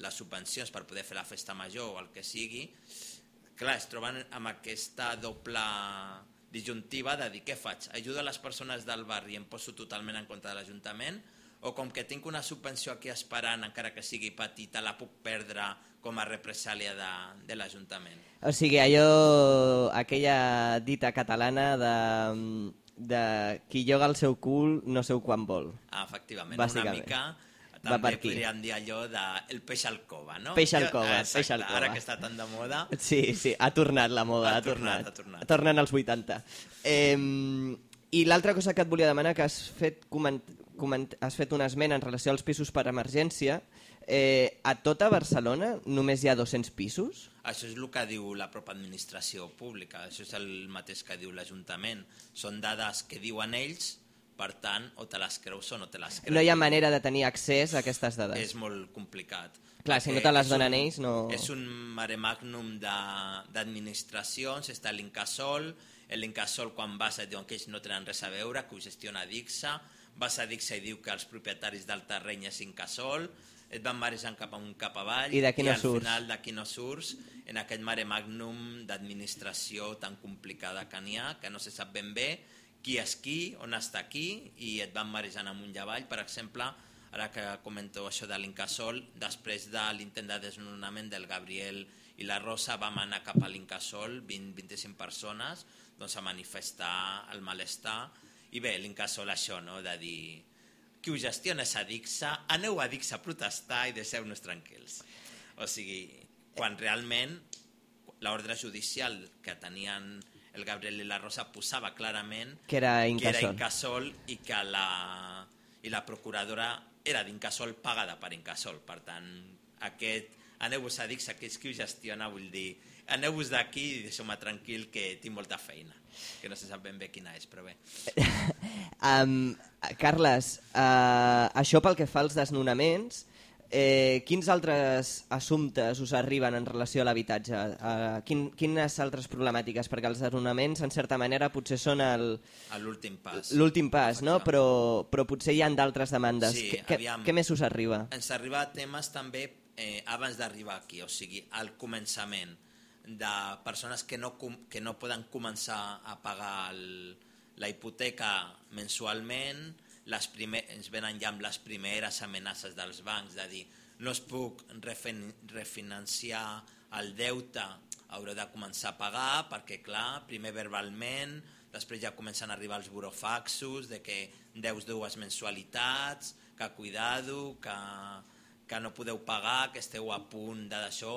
les subvencions per poder fer la festa major o el que sigui, clar, es troben amb aquesta doble disjuntiva de dir què faig? Ajudo les persones del barri i em poso totalment en contra de l'Ajuntament o com que tinc una subvenció aquí esperant, encara que sigui petita, la puc perdre com a represàlia de, de l'Ajuntament. O sigui, allò, aquella dita catalana de, de qui lloga el seu cul no sé quan vol. Ah, efectivament, una mica Va també per aquí. podríem dir allò de el peix al cova, no? Peix al cova, exacte, peix al cova. Ara que està tan de moda, Sí, sí, ha tornat la moda, Ha ha, tornat, tornat. ha tornat. Tornen als 80. Eh, I l'altra cosa que et volia demanar, que has fet, coment, coment, has fet una esmena en relació als pisos per emergència, eh, a tota Barcelona només hi ha 200 pisos? Això és el que diu la pròpia administració pública, això és el mateix que diu l'Ajuntament. Són dades que diuen ells Per tant, o te les creus o no te les creus. No hi ha manera de tenir accés a aquestes dades. És molt complicat. Clar, si no te les donen un- ells, no- És un mare magnum d'administracions, està l'Incasol, l'Incasol quan vas et diuen que ells no tenen res a veure, que ho gestiona Dixa, vas a Dixa i diu que els propietaris del terreny és Incasol, et van marejant cap amunt cap avall I d'aquí no al surts. final d'aquí no surts en aquest mare magnum d'administració tan complicada que n'hi ha, que no se sap ben bé qui és qui, on està aquí i et van marejant amunt i avall. Per exemple, ara que comento això de l'Incasol, després de l'intent de desnonament del Gabriel i la Rosa vam anar cap a l'Incasol, 20-25 persones, doncs a manifestar el malestar. I bé, l'Incasol això, no?, de dir qui ho gestiona és a Dixa, aneu a Dixa a protestar i deixeu-nos tranquils. O sigui, quan realment l'ordre judicial que tenien el Gabriel i la Rosa posava clarament Que era que Incasol. era Incasol i que la, i la procuradora era d'Incasol pagada per Incasol. Per tant, aquest aneu-vos a Dixa, que és qui ho gestiona, vull dir, aneu-vos d'aquí i deixeu-me tranquil que tinc molta feina, que no se sap ben bé quina és, però bé. Um, Carles, uh, això pel que fa als desnonaments, eh, quins altres assumptes us arriben en relació a l'habitatge? Uh, quin, quines altres problemàtiques? Perquè els desnonaments, en certa manera, potser són l'últim pas. l'últim pas, no? Però, però potser hi ha d'altres demandes. Sí, aviam. què més us arriba? Ens arriba temes també eh, abans d'arribar aquí, o sigui, al començament de persones que no, que no poden començar a pagar el, la hipoteca mensualment, les primer, ens venen ja amb les primeres amenaces dels bancs de dir no es puc refin, refinanciar el deute, haureu de començar a pagar perquè, clar, primer verbalment, després ja comencen a arribar els burofaxos de que deus dues mensualitats, que cuidado, que, que no podeu pagar, que esteu a punt de d'això,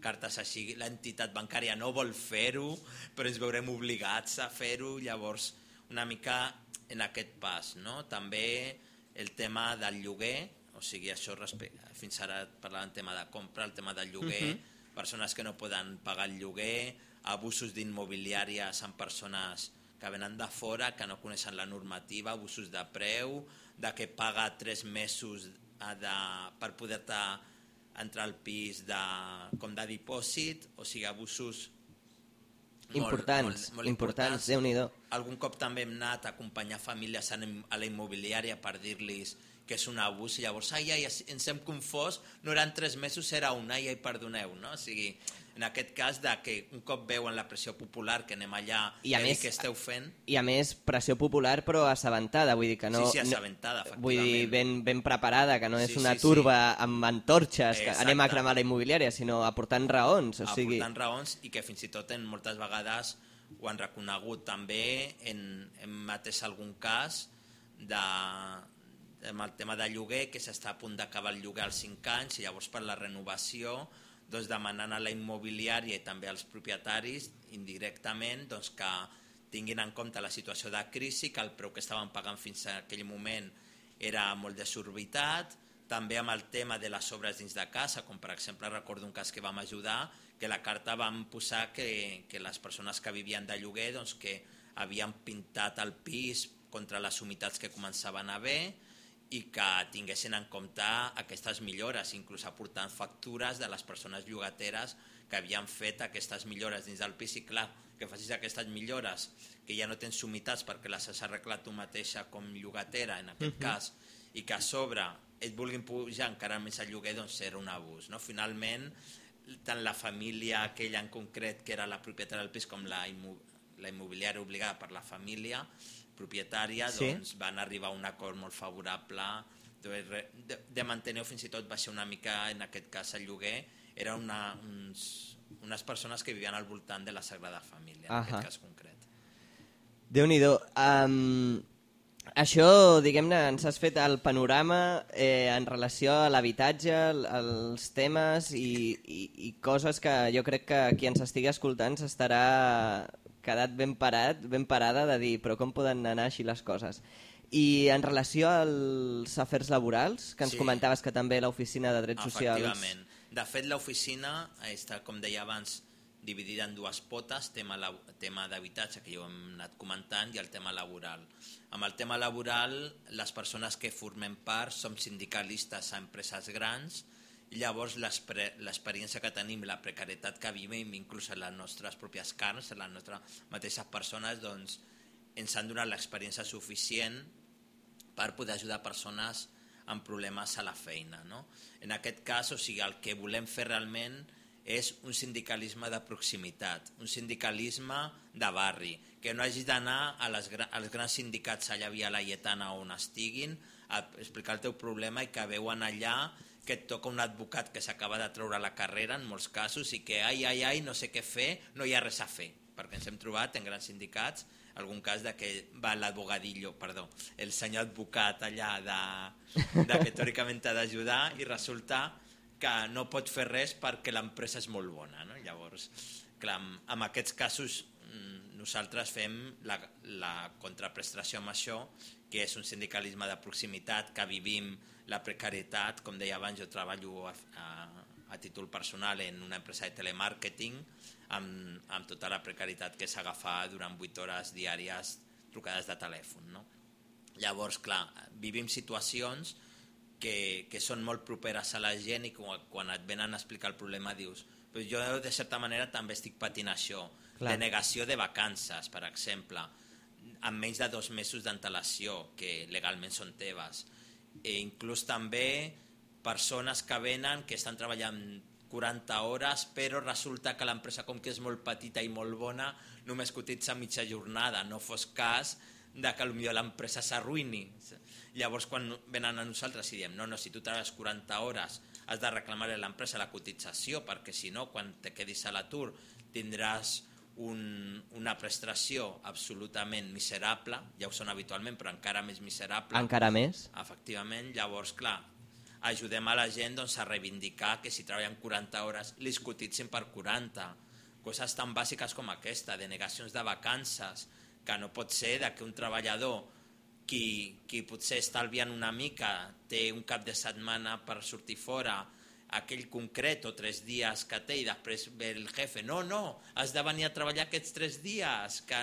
cartes així, l'entitat bancària no vol fer-ho, però ens veurem obligats a fer-ho, llavors una mica en aquest pas. No? També el tema del lloguer, o sigui, això respe... fins ara parlàvem tema de compra, el tema del lloguer, Mhm. persones que no poden pagar el lloguer, abusos d'immobiliàries amb persones que venen de fora, que no coneixen la normativa, abusos de preu, de que paga tres mesos de, per poder-te entrar al pis de, com de dipòsit, o sigui, abusos Importants, importants, Déu-n'hi-do. Algun cop també hem anat a acompanyar famílies a a la immobiliària per dir-los que és un abús i llavors, ai, ai, ens hem confós, no eren tres mesos, era un, ai, ai, perdoneu, no? O sigui, en aquest cas de que un cop veuen la pressió popular que anem allà I a més- que esteu fent, I a més, pressió popular però assabentada, vull dir que no... Sí, sí, assabentada, no, Vull dir, ben, ben preparada, que no és Sí, una sí, sí. turba amb antorxes, que Exacte. anem a cremar la immobiliària, sinó aportant raons, o sigui... aportant raons i que fins i tot en moltes vegades ho han reconegut també en, hem atès algun cas de, amb el tema de lloguer que s'està a punt d'acabar el lloguer als 5 anys i llavors per la renovació doncs demanant a la immobiliària i també als propietaris indirectament doncs que tinguin en compte la situació de crisi, que el preu que estaven pagant fins a aquell moment era molt desorbitat, també amb el tema de les obres dins de casa, com per exemple recordo un cas que vam ajudar, que la carta vam posar que, que les persones que vivien de lloguer doncs, que havien pintat el pis contra les humitats que començaven a haver i que tinguessin en compte aquestes millores, inclús aportant factures de les persones llogateres que havien fet aquestes millores dins del pis i clar, que facis aquestes millores que ja no tens humitats perquè les has arreglat tu mateixa com llogatera en aquest Mhm. cas i que a sobre et vulguin pujar encara més el lloguer doncs era un abús no? finalment tant la família aquella en concret que era la propietària del pis com la, immo la immobiliària obligada per la família propietària Sí. doncs van arribar a un acord molt favorable de, de, de mantenir fins i tot va ser una mica en aquest cas el lloguer era una, uns, unes persones que vivien al voltant de la Sagrada Família en Ahà. aquest cas concret Déu-n'hi-do. Um, això, diguem-ne, ens has fet el panorama eh, en relació a l'habitatge, el- els temes i, i, i coses que jo crec que qui ens estigui escoltant s'estarà quedat ben parat, ben parada de dir però com poden anar així les coses. I en relació als afers laborals, que ens Sí. comentaves que també l'Oficina de Drets Socials... Efectivament. De fet, l'oficina està, com deia abans, dividida en dues potes, tema, la- tema d'habitatge, que ja ho hem anat comentant, i el tema laboral. Amb el tema laboral, les persones que formem part som sindicalistes a empreses grans, llavors l'expe- l'experiència que tenim, la precarietat que vivim, inclús en les nostres pròpies carns, en les nostres mateixes persones, doncs ens han donat l'experiència suficient per poder ajudar persones amb problemes a la feina. No? En aquest cas, o sigui, el que volem fer realment és un sindicalisme de proximitat, un sindicalisme de barri, que no hagis d'anar als grans sindicats allà via la Lletana on estiguin a explicar el teu problema i que veuen allà que et toca un advocat que s'acaba de treure la carrera en molts casos i que ai, ai, ai, no sé què fer, no hi ha res a fer, perquè ens hem trobat en grans sindicats algun cas de que va l'advogadillo, perdó, el senyor advocat allà de, de que teòricament t'ha d'ajudar i resulta que no pot fer res perquè l'empresa és molt bona. No? Llavors, clar, amb aquests casos mm, nosaltres fem la, la contraprestació amb això, que és un sindicalisme de proximitat, que vivim la precarietat, com deia abans, jo treballo a, a, a títol personal en una empresa de telemàrqueting amb, amb tota la precarietat que s'agafa durant 8 hores diàries trucades de telèfon. No? Llavors, clar, vivim situacions que, que són molt properes a la gent i quan, quan et venen a explicar el problema dius però jo de certa manera també estic patint això, Clar. denegació de vacances, per exemple, amb menys de dos mesos d'antelació, que legalment són teves. E inclús també persones que venen que estan treballant 40 hores, però resulta que l'empresa, com que és molt petita i molt bona, només cotitza mitja jornada, no fos cas de que potser l'empresa s'arruïni. Llavors, quan venen a nosaltres i diem no, no, si tu treballes 40 hores has de reclamar a l'empresa la cotització, perquè si no, quan te quedis a l'atur tindràs un, una prestació absolutament miserable, ja ho són habitualment, però encara més miserable. Encara més? Efectivament, llavors, clar, ajudem a la gent doncs, a reivindicar que si treballen 40 hores li cotitzin per 40. Coses tan bàsiques com aquesta, denegacions de vacances, que no pot ser de que un treballador qui, qui potser estalviant una mica té un cap de setmana per sortir fora aquell concret o tres dies que té i després ve el jefe, no, no, has de venir a treballar aquests tres dies, que,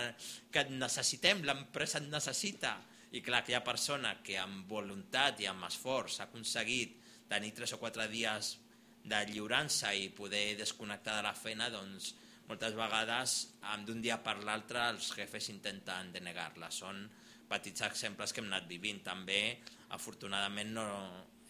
que et necessitem, l'empresa et necessita. I clar, aquella persona que amb voluntat i amb esforç ha aconseguit tenir tres o quatre dies de lliurança i poder desconnectar de la feina, doncs moltes vegades d'un dia per l'altre els jefes intenten denegar-la. Són petits exemples que hem anat vivint. També, afortunadament, no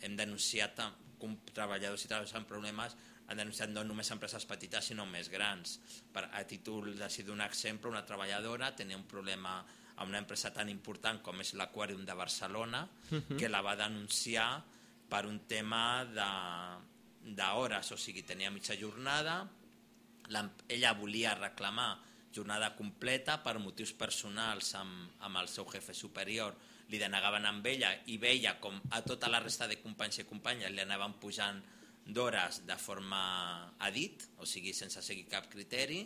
hem denunciat com treballadors i treballadors amb problemes han denunciat no només empreses petites sinó més grans. Per, a títol de si d'un exemple, una treballadora tenia un problema amb una empresa tan important com és l'Aquàrium de Barcelona, Mhm. que la va denunciar per un tema de- d'hores, o sigui, tenia mitja jornada, l'em- ella volia reclamar jornada completa per motius personals amb, amb el seu jefe superior li denegaven amb ella i veia com a tota la resta de companys i companyes li anaven pujant d'hores de forma a dit, o sigui sense seguir cap criteri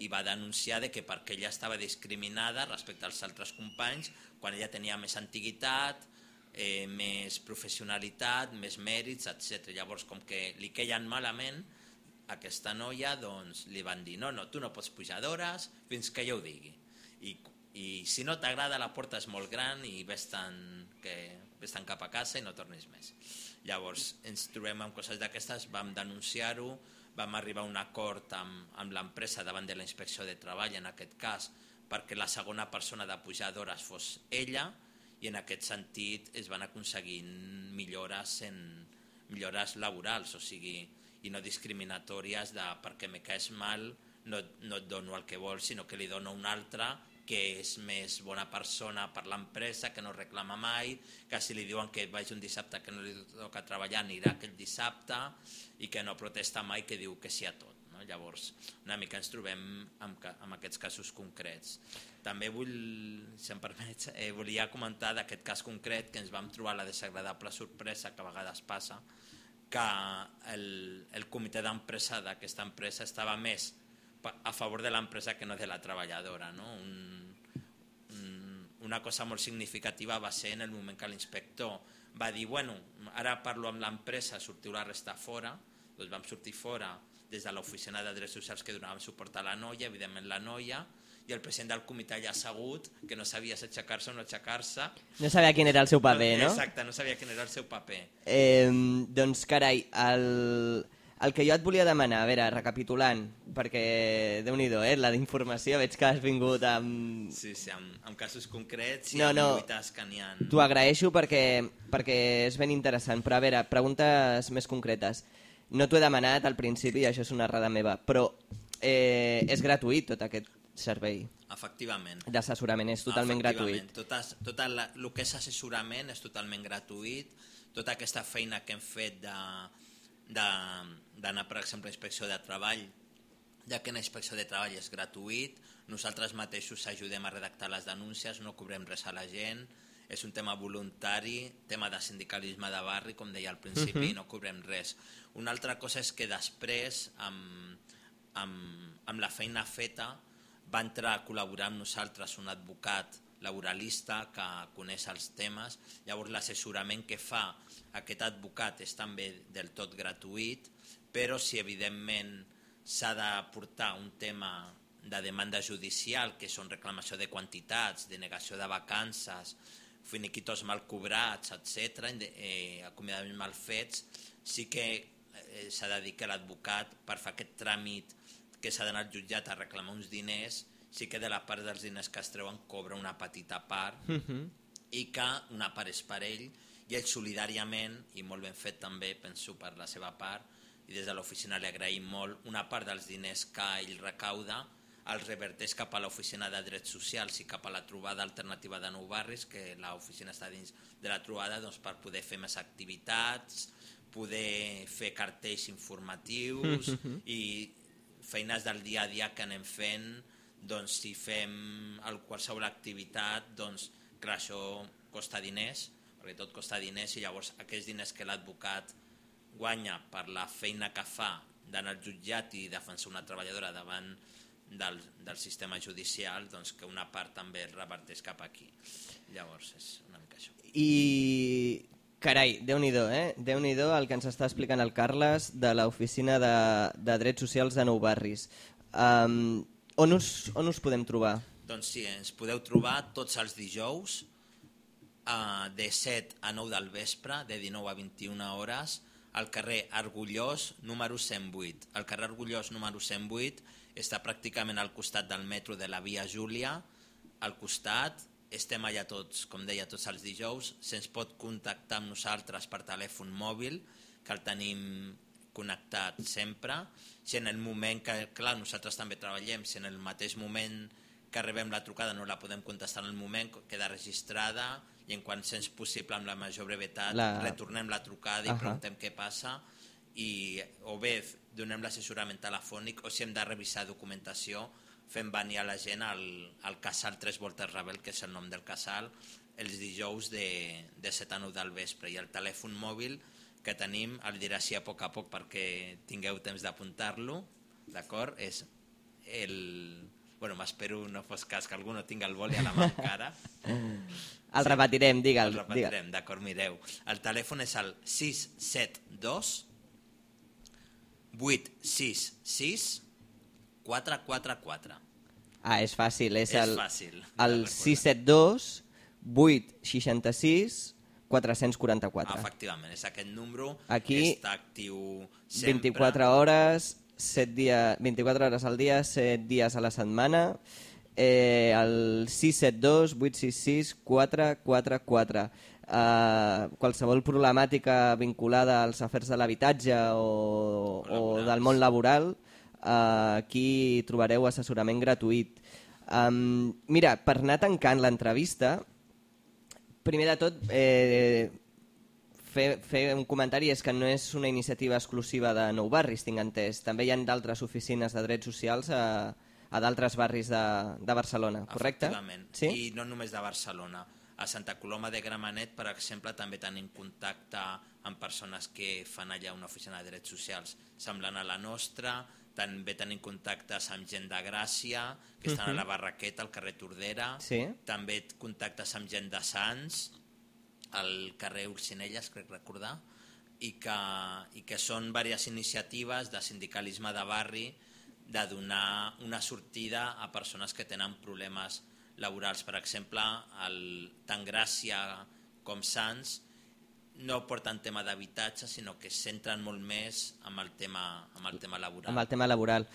i va denunciar de que perquè ella estava discriminada respecte als altres companys quan ella tenia més antiguitat eh, més professionalitat, més mèrits, etc. Llavors, com que li queien malament, aquesta noia doncs, li van dir no, no, tu no pots pujar d'hores fins que jo ho digui. I, i si no t'agrada la porta és molt gran i que, vés cap a casa i no tornis més. Llavors ens trobem amb coses d'aquestes, vam denunciar-ho, vam arribar a un acord amb, amb l'empresa davant de la inspecció de treball en aquest cas perquè la segona persona de pujar d'hores fos ella i en aquest sentit es van aconseguir millores en millores laborals, o sigui, i no discriminatòries de perquè me caes mal no, no et dono el que vols, sinó que li dono un altre que és més bona persona per l'empresa, que no reclama mai, que si li diuen que vagi un dissabte que no li toca treballar anirà aquell dissabte i que no protesta mai, que diu que sí a tot. No? Llavors, una mica ens trobem amb, amb aquests casos concrets. També vull, si em permets, eh, volia comentar d'aquest cas concret que ens vam trobar la desagradable sorpresa que a vegades passa, que el, el comitè d'empresa d'aquesta empresa estava més a favor de l'empresa que no de la treballadora. No? Un, un, una cosa molt significativa va ser en el moment que l'inspector va dir bueno, ara parlo amb l'empresa, sortiu la resta fora, doncs vam sortir fora, des de l'oficina de drets socials que donàvem suport a la noia, evidentment la noia, i el president del comitè allà assegut, que no sabia si aixecar-se o no aixecar-se. No sabia quin era el seu paper, no? Exacte, no sabia quin era el seu paper. Eh, doncs, carai, el, el que jo et volia demanar, a veure, recapitulant, perquè, déu nhi eh, la d'informació, veig que has vingut amb... Sí, sí, amb, amb casos concrets i No, amb no. lluites que n'hi ha. T'ho agraeixo perquè, perquè és ben interessant, però a veure, preguntes més concretes. No t'ho he demanat al principi, i això és una errada meva, però eh, és gratuït tot aquest servei Efectivament. d'assessorament, és totalment gratuït. Tot, es- tot el, el que és assessorament és totalment gratuït. Tota aquesta feina que hem fet de de- d'anar, per exemple, a inspecció de treball, ja que la inspecció de treball és gratuït, nosaltres mateixos ajudem a redactar les denúncies, no cobrem res a la gent, és un tema voluntari, tema de sindicalisme de barri, com deia al principi, Mhm. no cobrem res. Una altra cosa és que després, amb, amb, amb la feina feta, va entrar a col·laborar amb nosaltres un advocat laboralista que coneix els temes. Llavors l'assessorament que fa aquest advocat és també del tot gratuït, però si evidentment s'ha de portar un tema de demanda judicial, que són reclamació de quantitats, denegació de vacances, finiquitos mal cobrats, etc., eh, acomiadaments mal fets, sí que eh, s'ha de dir que l'advocat, per fer aquest tràmit que s'ha d'anar al jutjat a reclamar uns diners, sí que de la part dels diners que es treuen cobra una petita part Mhm. i que una part és per ell i ell solidàriament, i molt ben fet també, penso, per la seva part, i des de l'oficina li agraïm molt, una part dels diners que ell recauda els reverteix cap a l'oficina de drets socials i cap a la trobada alternativa de nou barris, que l'oficina està dins de la trobada doncs, per poder fer més activitats, poder fer cartells informatius Mhm. i feines del dia a dia que anem fent doncs si fem el, qualsevol activitat doncs clar, això costa diners perquè tot costa diners i llavors aquests diners que l'advocat guanya per la feina que fa d'anar al jutjat i defensar una treballadora davant del, del sistema judicial doncs que una part també es reverteix cap aquí llavors és una mica això I, carai, déu nhi eh? déu nhi el que ens està explicant el Carles de l'Oficina de, de Drets Socials de Nou Barris. Um, on, us, on us podem trobar? Doncs sí, ens podeu trobar tots els dijous eh, de 7 a 9 del vespre, de 19 a 21 hores, al carrer Argullós, número 108. El carrer Argullós, número 108, està pràcticament al costat del metro de la Via Júlia, al costat, estem allà tots, com deia, tots els dijous, se'ns pot contactar amb nosaltres per telèfon mòbil, que el tenim connectat sempre, si en el moment que, clar, nosaltres també treballem, si en el mateix moment que rebem la trucada no la podem contestar en el moment, queda registrada i en quan sents possible amb la major brevetat La- retornem la trucada i Ahà. preguntem què passa i o bé donem l'assessorament telefònic o si hem de revisar documentació fem venir a la gent al, al casal Tres Voltes Rebel, que és el nom del casal, els dijous de, de 7 a 9 del vespre i el telèfon mòbil que tenim, el diré així a poc a poc perquè tingueu temps d'apuntar-lo, d'acord? És el... Bueno, m'espero no fos cas que algú no tingui el boli a la mà encara. El repetirem, digue'l. El repetirem, d'acord, mireu. El telèfon és el 672 866 444. Ah, és fàcil, és, És el, fàcil el recordar. 672 866 444. Efectivament, és aquest número. Aquí, està actiu sempre. 24 hores, 7 dia, 24 hores al dia, 7 dies a la setmana. Eh, el 672 866 444. Uh, qualsevol problemàtica vinculada als afers de l'habitatge o, o del món laboral, uh, aquí trobareu assessorament gratuït. Um, mira, per anar tancant l'entrevista, primer de tot, eh, fer, fer un comentari és que no és una iniciativa exclusiva de Nou Barris, tinc entès. També hi ha d'altres oficines de drets socials a, a d'altres barris de, de Barcelona, correcte? Efectivament. Sí? I no només de Barcelona. A Santa Coloma de Gramenet, per exemple, també tenim contacte amb persones que fan allà una oficina de drets socials semblant a la nostra, també tenim contactes amb gent de Gràcia, que estan Mhm. a la Barraqueta, al carrer Tordera, Sí. també contactes amb gent de Sants, al carrer Urcinelles, crec recordar, i que, i que són diverses iniciatives de sindicalisme de barri de donar una sortida a persones que tenen problemes laborals. Per exemple, el, tant Gràcia com Sants no porten tema d'habitatge, sinó que centren molt més amb el tema, amb el tema laboral. amb el tema laboral.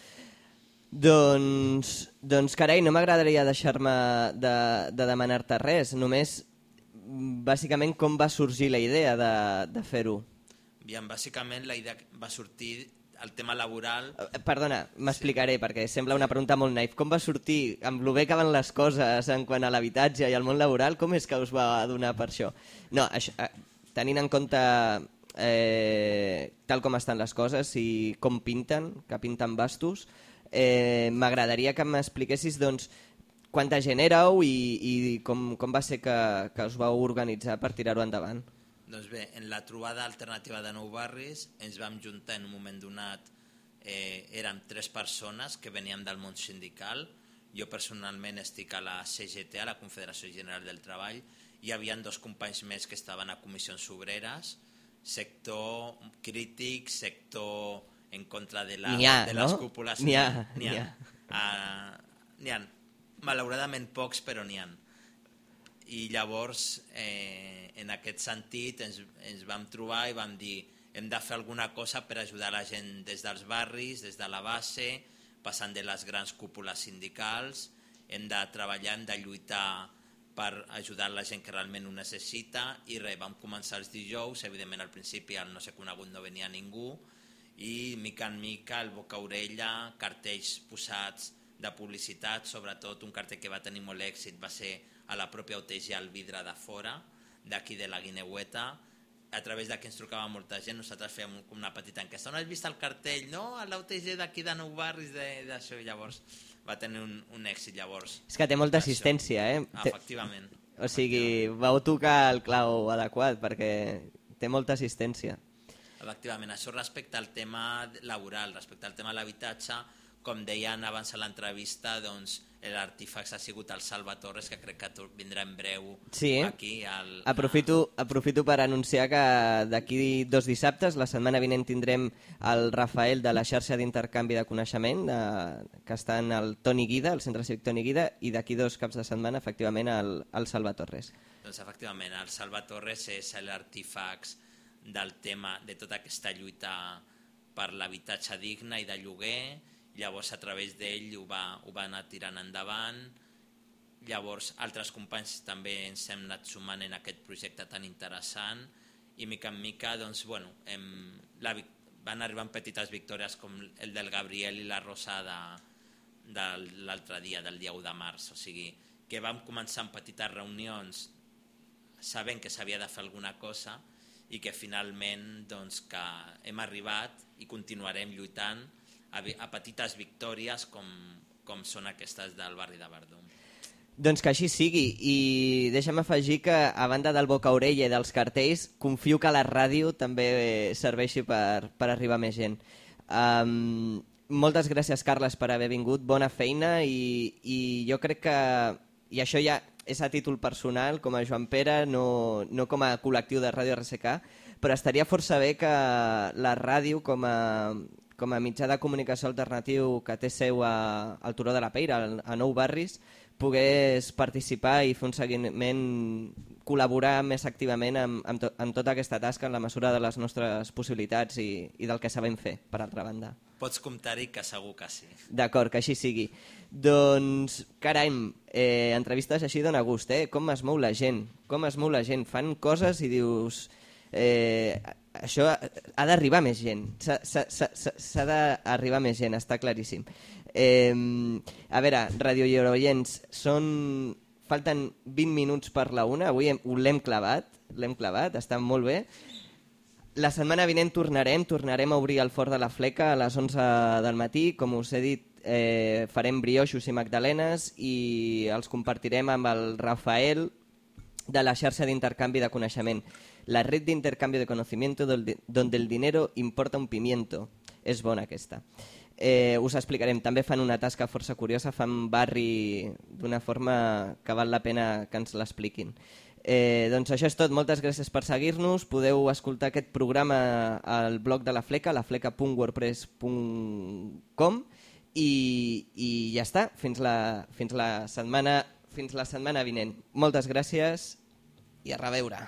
Doncs, doncs carai, no m'agradaria deixar-me de, de demanar-te res, només bàsicament com va sorgir la idea de, de fer-ho. Bien, bàsicament la idea va sortir el tema laboral Eh, Perdona, m'explicaré, perquè sembla una pregunta molt naif. Com va sortir, amb lo bé que van les coses en quant a l'habitatge i al món laboral, com és que us va donar per això? No, això, eh, tenint en compte eh, tal com estan les coses i com pinten, que pinten bastos, eh, m'agradaria que m'expliquessis doncs, quanta gent éreu i, i com, com va ser que, que us vau organitzar per tirar-ho endavant. Doncs bé, en la trobada alternativa de Nou Barris ens vam juntar en un moment donat, eh, érem tres persones que veníem del món sindical, jo personalment estic a la CGT, a la Confederació General del Treball, hi havia dos companys més que estaven a comissions obreres, sector crític, sector en contra de, la, ha, de les no? cúpules. N'hi ha, n'hi n'hi ha. ha. Ah, n'hi ha. Malauradament pocs, però n'hi ha. I llavors, eh, en aquest sentit, ens, ens vam trobar i vam dir hem de fer alguna cosa per ajudar la gent des dels barris, des de la base, passant de les grans cúpules sindicals, hem de treballar, hem de lluitar per ajudar la gent que realment ho necessita. I res, vam començar els dijous, evidentment al principi al no sé conegut no venia ningú. I mica en mica el boca-orella, cartells posats de publicitat, sobretot un cartell que va tenir molt èxit va ser a la pròpia UTG al vidre de fora, d'aquí de la Guineueta, a través de que ens trucava molta gent, nosaltres fèiem com una petita enquesta. On has vist el cartell? No, a l'UTG d'aquí de Nou Barris, de- d'això, llavors va tenir un, un èxit llavors. És que té molta Això. assistència, eh? Efectivament. O sigui, vau tocar el clau adequat perquè té molta assistència. Efectivament, això respecte al tema laboral, respecte al tema de l'habitatge, com deien abans a l'entrevista, doncs l'artífax ha sigut el Salva Torres, que crec que vindrà en breu Sí, aquí. Al, aprofito, aprofito per anunciar que d'aquí dos dissabtes, la setmana vinent tindrem el Rafael de la xarxa d'intercanvi de coneixement, de, que està en el Toni Guida, el centre cívic Toni Guida, i d'aquí dos caps de setmana, efectivament, el, el Salva Torres. Doncs efectivament, el Salva Torres és l'artífax del tema de tota aquesta lluita per l'habitatge digne i de lloguer, llavors a través d'ell ho, va, ho va anar tirant endavant, llavors altres companys també ens hem anat sumant en aquest projecte tan interessant. I mica en mica doncs, bueno, hem, la, van arribant petites victòries com el del Gabriel i la Rosa de, de l'altre dia, del dia 1 de març, o sigui que vam començar amb petites reunions sabent que s'havia de fer alguna cosa i que finalment doncs, que hem arribat i continuarem lluitant a, a petites victòries com, com són aquestes del barri de Verdum. Doncs que així sigui, i deixa'm afegir que a banda del boca-orella i dels cartells, confio que la ràdio també serveixi per, per arribar més gent. Um, moltes gràcies, Carles, per haver vingut, bona feina, i, i jo crec que, i això ja és a títol personal, com a Joan Pere, no, no com a col·lectiu de Ràdio RSK, però estaria força bé que la ràdio, com a, com a mitjà de comunicació alternatiu que té seu a, al Turó de la Peira, a, Nou Barris, pogués participar i fer un seguiment, col·laborar més activament amb, amb, to, amb tota aquesta tasca en la mesura de les nostres possibilitats i, i del que sabem fer, per altra banda. Pots comptar-hi que segur que sí. D'acord, que així sigui. Doncs, caram, eh, entrevistes així dona gust, eh? Com es mou la gent, com es mou la gent. Fan coses i dius... Eh, això ha d'arribar més gent. S'ha- d'arribar més gent, està claríssim. Eh, a veure, Radio Lloroients, són... Falten 20 minuts per la una, avui l'hem clavat, l'hem clavat, està molt bé. La setmana vinent tornarem, tornarem a obrir el Fort de la Fleca a les 11 del matí. Com us he dit, eh, farem brioixos i magdalenes i els compartirem amb el Rafael de la xarxa d'intercanvi de coneixement. La red d'intercanvi de conocimiento donde el dinero importa un pimiento. És bona aquesta. Eh, us explicarem, també fan una tasca força curiosa, fan barri d'una forma que val la pena que ens l'expliquin. Eh, doncs això és tot, moltes gràcies per seguir-nos. Podeu escoltar aquest programa al blog de la Fleca, lafleca.wordpress.com i, i ja està, fins la, fins la setmana fins la setmana vinent. Moltes gràcies i a reveure.